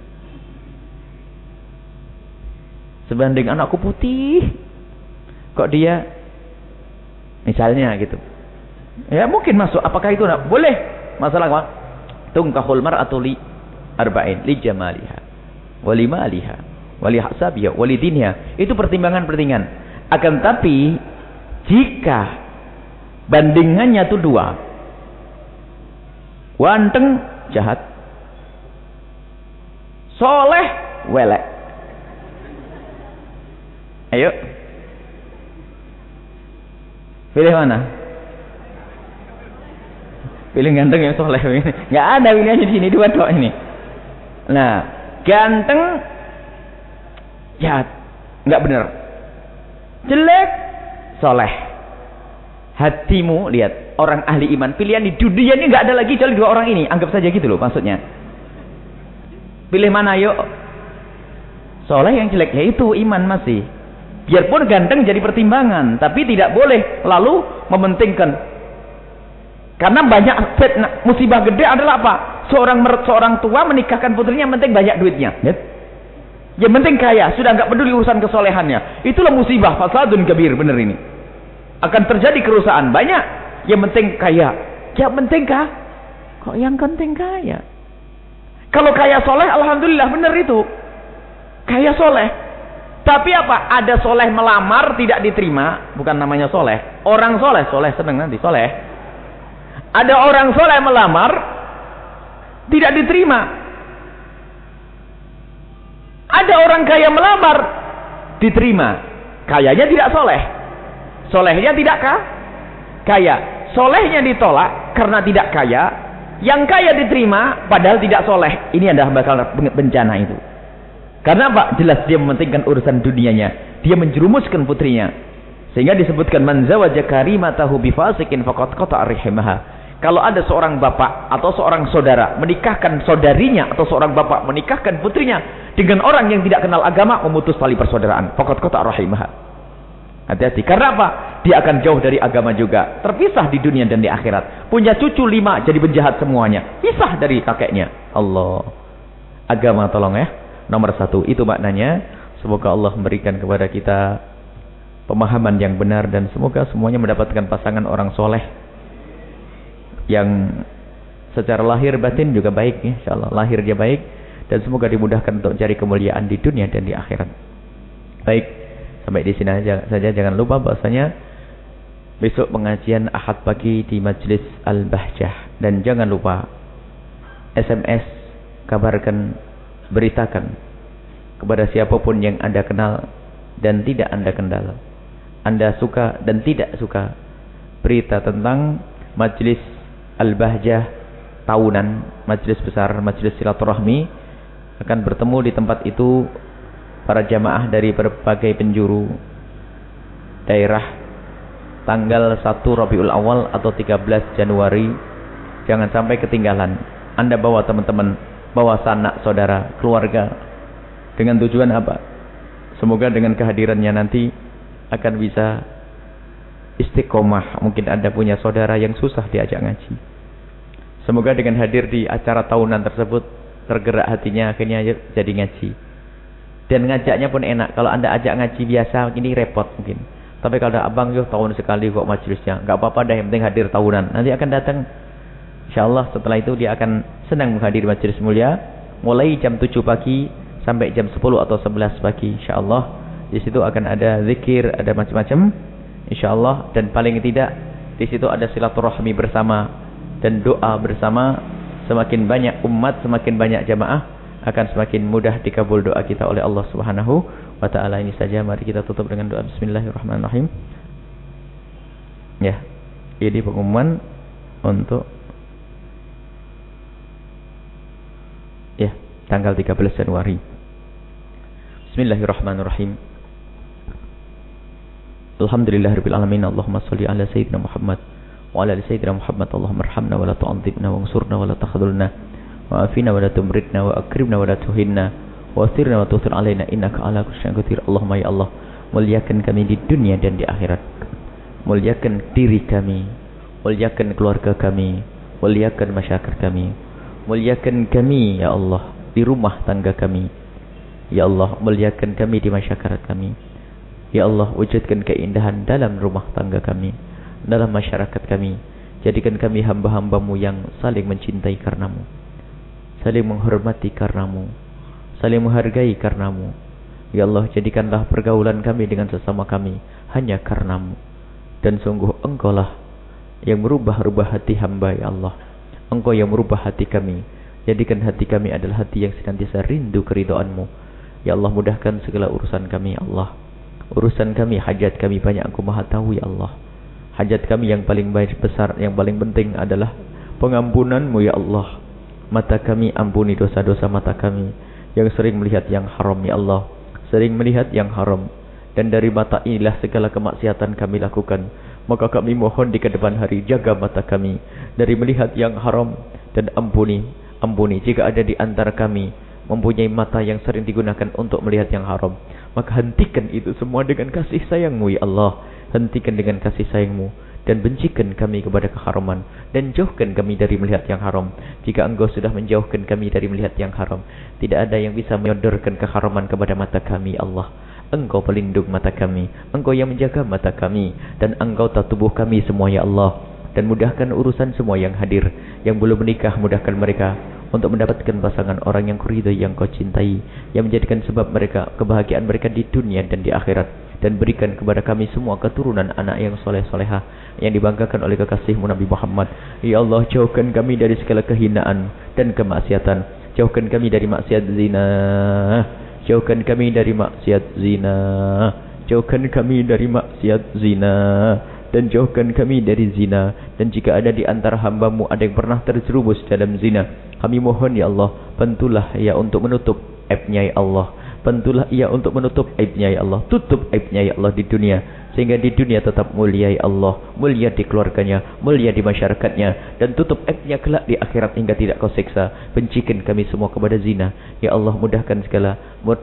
Sebanding anakku putih, kok dia, misalnya gitu. Ya mungkin masuk, apakah itu? Boleh. Masalah apa? tunkahul mar'atu li arba'in li jamaliha wa li maliha wa li hasabiha wa li dinha itu pertimbangan-pertimbangan. Akan tapi jika bandingannya itu dua wanteng jahat soleh welek. Ayo. Pilih mana? Pilih ganteng yang soleh. Nggak ada pilihannya di sini dua tok ini. Nah, ganteng jahat, nggak benar. Jelek, soleh. Hatimu lihat orang ahli iman pilihan di dunia ini nggak ada lagi kecuali dua orang ini. Anggap saja gitu loh maksudnya. Pilih mana yuk? Soleh yang jelek yaitu iman masih. Biarpun ganteng jadi pertimbangan, tapi tidak boleh lalu mementingkan karena banyak fitnah, musibah gede adalah apa? Seorang seorang tua menikahkan putrinya penting banyak duitnya. Ya? Yang penting kaya, sudah nggak peduli urusan kesolehannya. Itulah musibah fasadun kabir, benar ini. Akan terjadi kerusakan banyak. Yang penting kaya. Yang penting kah? Kok yang penting kaya? Kalau kaya soleh, alhamdulillah benar itu. Kaya soleh. Tapi apa? Ada soleh melamar tidak diterima, bukan namanya soleh. Orang soleh, soleh seneng nanti soleh ada orang soleh melamar, tidak diterima. Ada orang kaya melamar, diterima. Kayanya tidak soleh. Solehnya tidak kah? Kaya. Solehnya ditolak karena tidak kaya. Yang kaya diterima padahal tidak soleh. Ini adalah bakal bencana itu. Karena apa? Jelas dia mementingkan urusan dunianya. Dia menjerumuskan putrinya. Sehingga disebutkan man zawaja karimatahu bifasikin faqad qata'a rihimaha. Kalau ada seorang bapak atau seorang saudara menikahkan saudarinya atau seorang bapak menikahkan putrinya dengan orang yang tidak kenal agama memutus tali persaudaraan. Fakat kota rahimah. Hati-hati. Karena apa? Dia akan jauh dari agama juga. Terpisah di dunia dan di akhirat. Punya cucu lima jadi penjahat semuanya. Pisah dari kakeknya. Allah. Agama tolong ya. Nomor satu. Itu maknanya. Semoga Allah memberikan kepada kita pemahaman yang benar dan semoga semuanya mendapatkan pasangan orang soleh yang secara lahir batin juga baik ya insyaallah. Lahir dia baik dan semoga dimudahkan untuk cari kemuliaan di dunia dan di akhirat. Baik sampai di sini aja saja. Jangan lupa bahasanya besok pengajian Ahad pagi di Majlis Al-Bahjah. Dan jangan lupa SMS kabarkan beritakan kepada siapa pun yang Anda kenal dan tidak Anda kenal. Anda suka dan tidak suka berita tentang Majlis Al-Bahjah tahunan majelis besar majelis silaturahmi akan bertemu di tempat itu para jamaah dari berbagai penjuru daerah. Tanggal 1 Rabiul Awal atau 13 Januari. Jangan sampai ketinggalan. Anda bawa teman-teman bawa sanak saudara keluarga. Dengan tujuan apa? Semoga dengan kehadirannya nanti akan bisa istiqomah. Mungkin Anda punya saudara yang susah diajak ngaji. Semoga dengan hadir di acara tahunan tersebut tergerak hatinya akhirnya jadi ngaji. Dan ngajaknya pun enak. Kalau Anda ajak ngaji biasa ini repot mungkin. Tapi kalau ada abang yuk tahun sekali kok majelisnya. Enggak apa-apa dah yang penting hadir tahunan. Nanti akan datang insyaallah setelah itu dia akan senang menghadiri majelis mulia mulai jam 7 pagi sampai jam 10 atau 11 pagi insyaallah. Di situ akan ada zikir, ada macam-macam insyaallah. Dan paling tidak di situ ada silaturahmi bersama dan doa bersama semakin banyak umat semakin banyak jamaah akan semakin mudah dikabul doa kita oleh Allah Subhanahu wa taala. Ini saja. Mari kita tutup dengan doa. Bismillahirrahmanirrahim. Ya ini pengumuman untuk ya tanggal 13 Januari. Bismillahirrahmanirrahim. Alhamdulillahirabbil alamin. Allahumma shalli ala sayyidina Muhammad wa ala ali sayyidina Muhammad. Allahumma arhamna wa la tu'adzibna wa ansurna wa la takhzulna wa afina wa la tumritna wa akrimna wa la tuhinna wa asirna wa tusir alaina innaka ala syai'in qadir. Allahumma ya Allah, muliakan kami di dunia dan di akhirat. Muliakan diri kami, muliakan keluarga kami, muliakan masyarakat kami. Muliakan kami ya Allah di rumah tangga kami. Ya Allah, muliakan kami di masyarakat kami. Ya Allah, wujudkan keindahan dalam rumah tangga kami, dalam masyarakat kami. Jadikan kami hamba-hambamu yang saling mencintai karenamu. Saling menghormati karenamu. Saling menghargai karenamu. Ya Allah, jadikanlah pergaulan kami dengan sesama kami hanya karenamu. Dan sungguh engkaulah yang merubah-rubah hati hamba ya Allah. Engkau yang merubah hati kami. Jadikan hati kami adalah hati yang senantiasa rindu keridoanmu. Ya Allah, mudahkan segala urusan kami ya Allah. Urusan kami, hajat kami banyak Engkau maha tahu ya Allah. Hajat kami yang paling besar, yang paling penting adalah pengampunanmu ya Allah. Mata kami ampuni dosa-dosa mata kami. Yang sering melihat yang haram ya Allah. Sering melihat yang haram. Dan dari mata inilah segala kemaksiatan kami lakukan. Maka kami mohon di kedepan hari jaga mata kami. Dari melihat yang haram. Dan ampuni. Ampuni jika ada di antara kami. Mempunyai mata yang sering digunakan untuk melihat yang haram maka hentikan itu semua dengan kasih sayangmu ya Allah. Hentikan dengan kasih sayangmu. Dan bencikan kami kepada keharaman. Dan jauhkan kami dari melihat yang haram. Jika engkau sudah menjauhkan kami dari melihat yang haram. Tidak ada yang bisa menyodorkan keharaman kepada mata kami ya Allah. Engkau pelindung mata kami. Engkau yang menjaga mata kami. Dan engkau tahu tubuh kami semua ya Allah. Dan mudahkan urusan semua yang hadir. Yang belum menikah mudahkan mereka untuk mendapatkan pasangan orang yang kuridai yang kau cintai yang menjadikan sebab mereka kebahagiaan mereka di dunia dan di akhirat. Dan berikan kepada kami semua keturunan anak yang soleh soleha yang dibanggakan oleh kekasihmu Nabi Muhammad. Ya Allah jauhkan kami dari segala kehinaan dan kemaksiatan. Jauhkan kami dari maksiat zina. Jauhkan kami dari maksiat zina. Jauhkan kami dari maksiat zina dan jauhkan kami dari zina. Dan jika ada di antara hambamu ada yang pernah terjerumus dalam zina kami mohon ya Allah bantulah ia untuk menutup aibnya ya Allah. Bantulah ia untuk menutup aibnya ya Allah. Tutup aibnya ya Allah di dunia. Sehingga di dunia tetap mulia ya Allah. Mulia di keluarganya mulia di masyarakatnya. Dan tutup aibnya kelak di akhirat hingga tidak kau seksa bencikan kami semua kepada zina. Ya Allah mudahkan segala.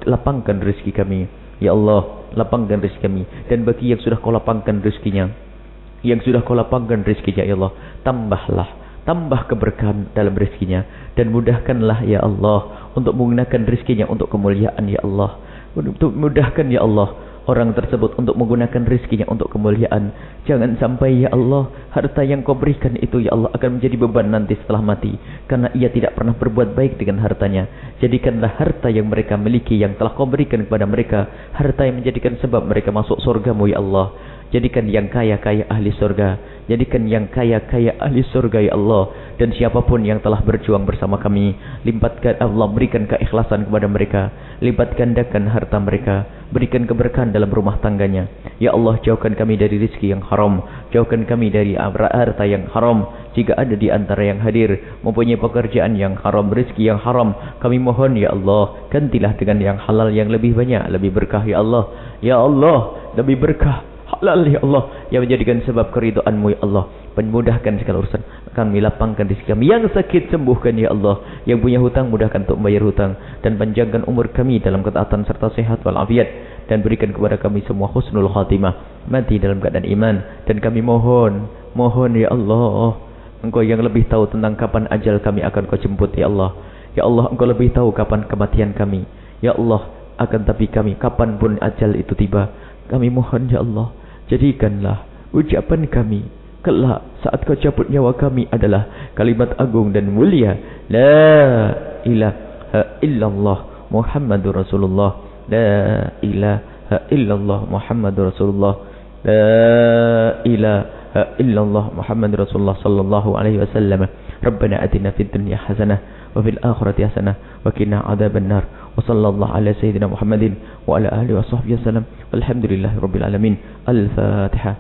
Lapangkan rezeki kami. Ya Allah lapangkan rezeki kami. Dan bagi yang sudah kau lapangkan rezekinya yang sudah kau lapangkan rezekinya ya Allah tambahlah tambah keberkahan dalam rezekinya. Dan mudahkanlah ya Allah untuk menggunakan rezekinya untuk kemuliaan ya Allah. Untuk mudahkan ya Allah orang tersebut untuk menggunakan rezekinya untuk kemuliaan. Jangan sampai ya Allah harta yang kau berikan itu ya Allah akan menjadi beban nanti setelah mati. Karena ia tidak pernah berbuat baik dengan hartanya. Jadikanlah harta yang mereka miliki yang telah kau berikan kepada mereka harta yang menjadikan sebab mereka masuk surgamu ya Allah Jadikan yang kaya-kaya ahli surga. Jadikan yang kaya-kaya ahli surga ya Allah. Dan siapa pun yang telah berjuang bersama kami. Limpatkan Allah berikan keikhlasan kepada mereka. Lipat gandakan harta mereka. Berikan keberkahan dalam rumah tangganya. Ya Allah jauhkan kami dari rizki yang haram. Jauhkan kami dari harta yang haram. Jika ada di antara yang hadir. Mempunyai pekerjaan yang haram. Rizki yang haram. Kami mohon ya Allah. Gantilah dengan yang halal yang lebih banyak. Lebih berkah ya Allah. Ya Allah. Lebih berkah halal ya Allah yang menjadikan sebab keridoanmu ya Allah. Memudahkan segala urusan. Kami lapangkan rezeki kami. Yang sakit sembuhkan ya Allah. Yang punya hutang mudahkan untuk membayar hutang. Dan panjangkan umur kami dalam ketaatan serta sehat walafiat. Dan berikan kepada kami semua husnul khatimah. Mati dalam keadaan iman. Dan kami mohon mohon ya Allah. Engkau yang lebih tahu tentang kapan ajal kami akan kau jemput ya Allah. Ya Allah engkau lebih tahu kapan kematian kami. Ya Allah akan tapi kami kapan pun ajal itu tiba. Kami mohon ya Allah jadikanlah ucapan kami kelak saat kau cabut nyawa kami adalah kalimat agung dan mulia. La ilaha illallah Muhammadur Rasulullah. La ilaha illallah Muhammadur Rasulullah. La ilaha illallah Muhammadur Rasulullah sallallahu alaihi wasallam. Rabbana atina fid dunya hasanah wa fil akhirati hasanah wa qina adzaban nar wa sallallahu ala sayyidina Muhammadin wa ala alihi wa sahbihi wasallam walhamdulillahi rabbil alamin al-fatihah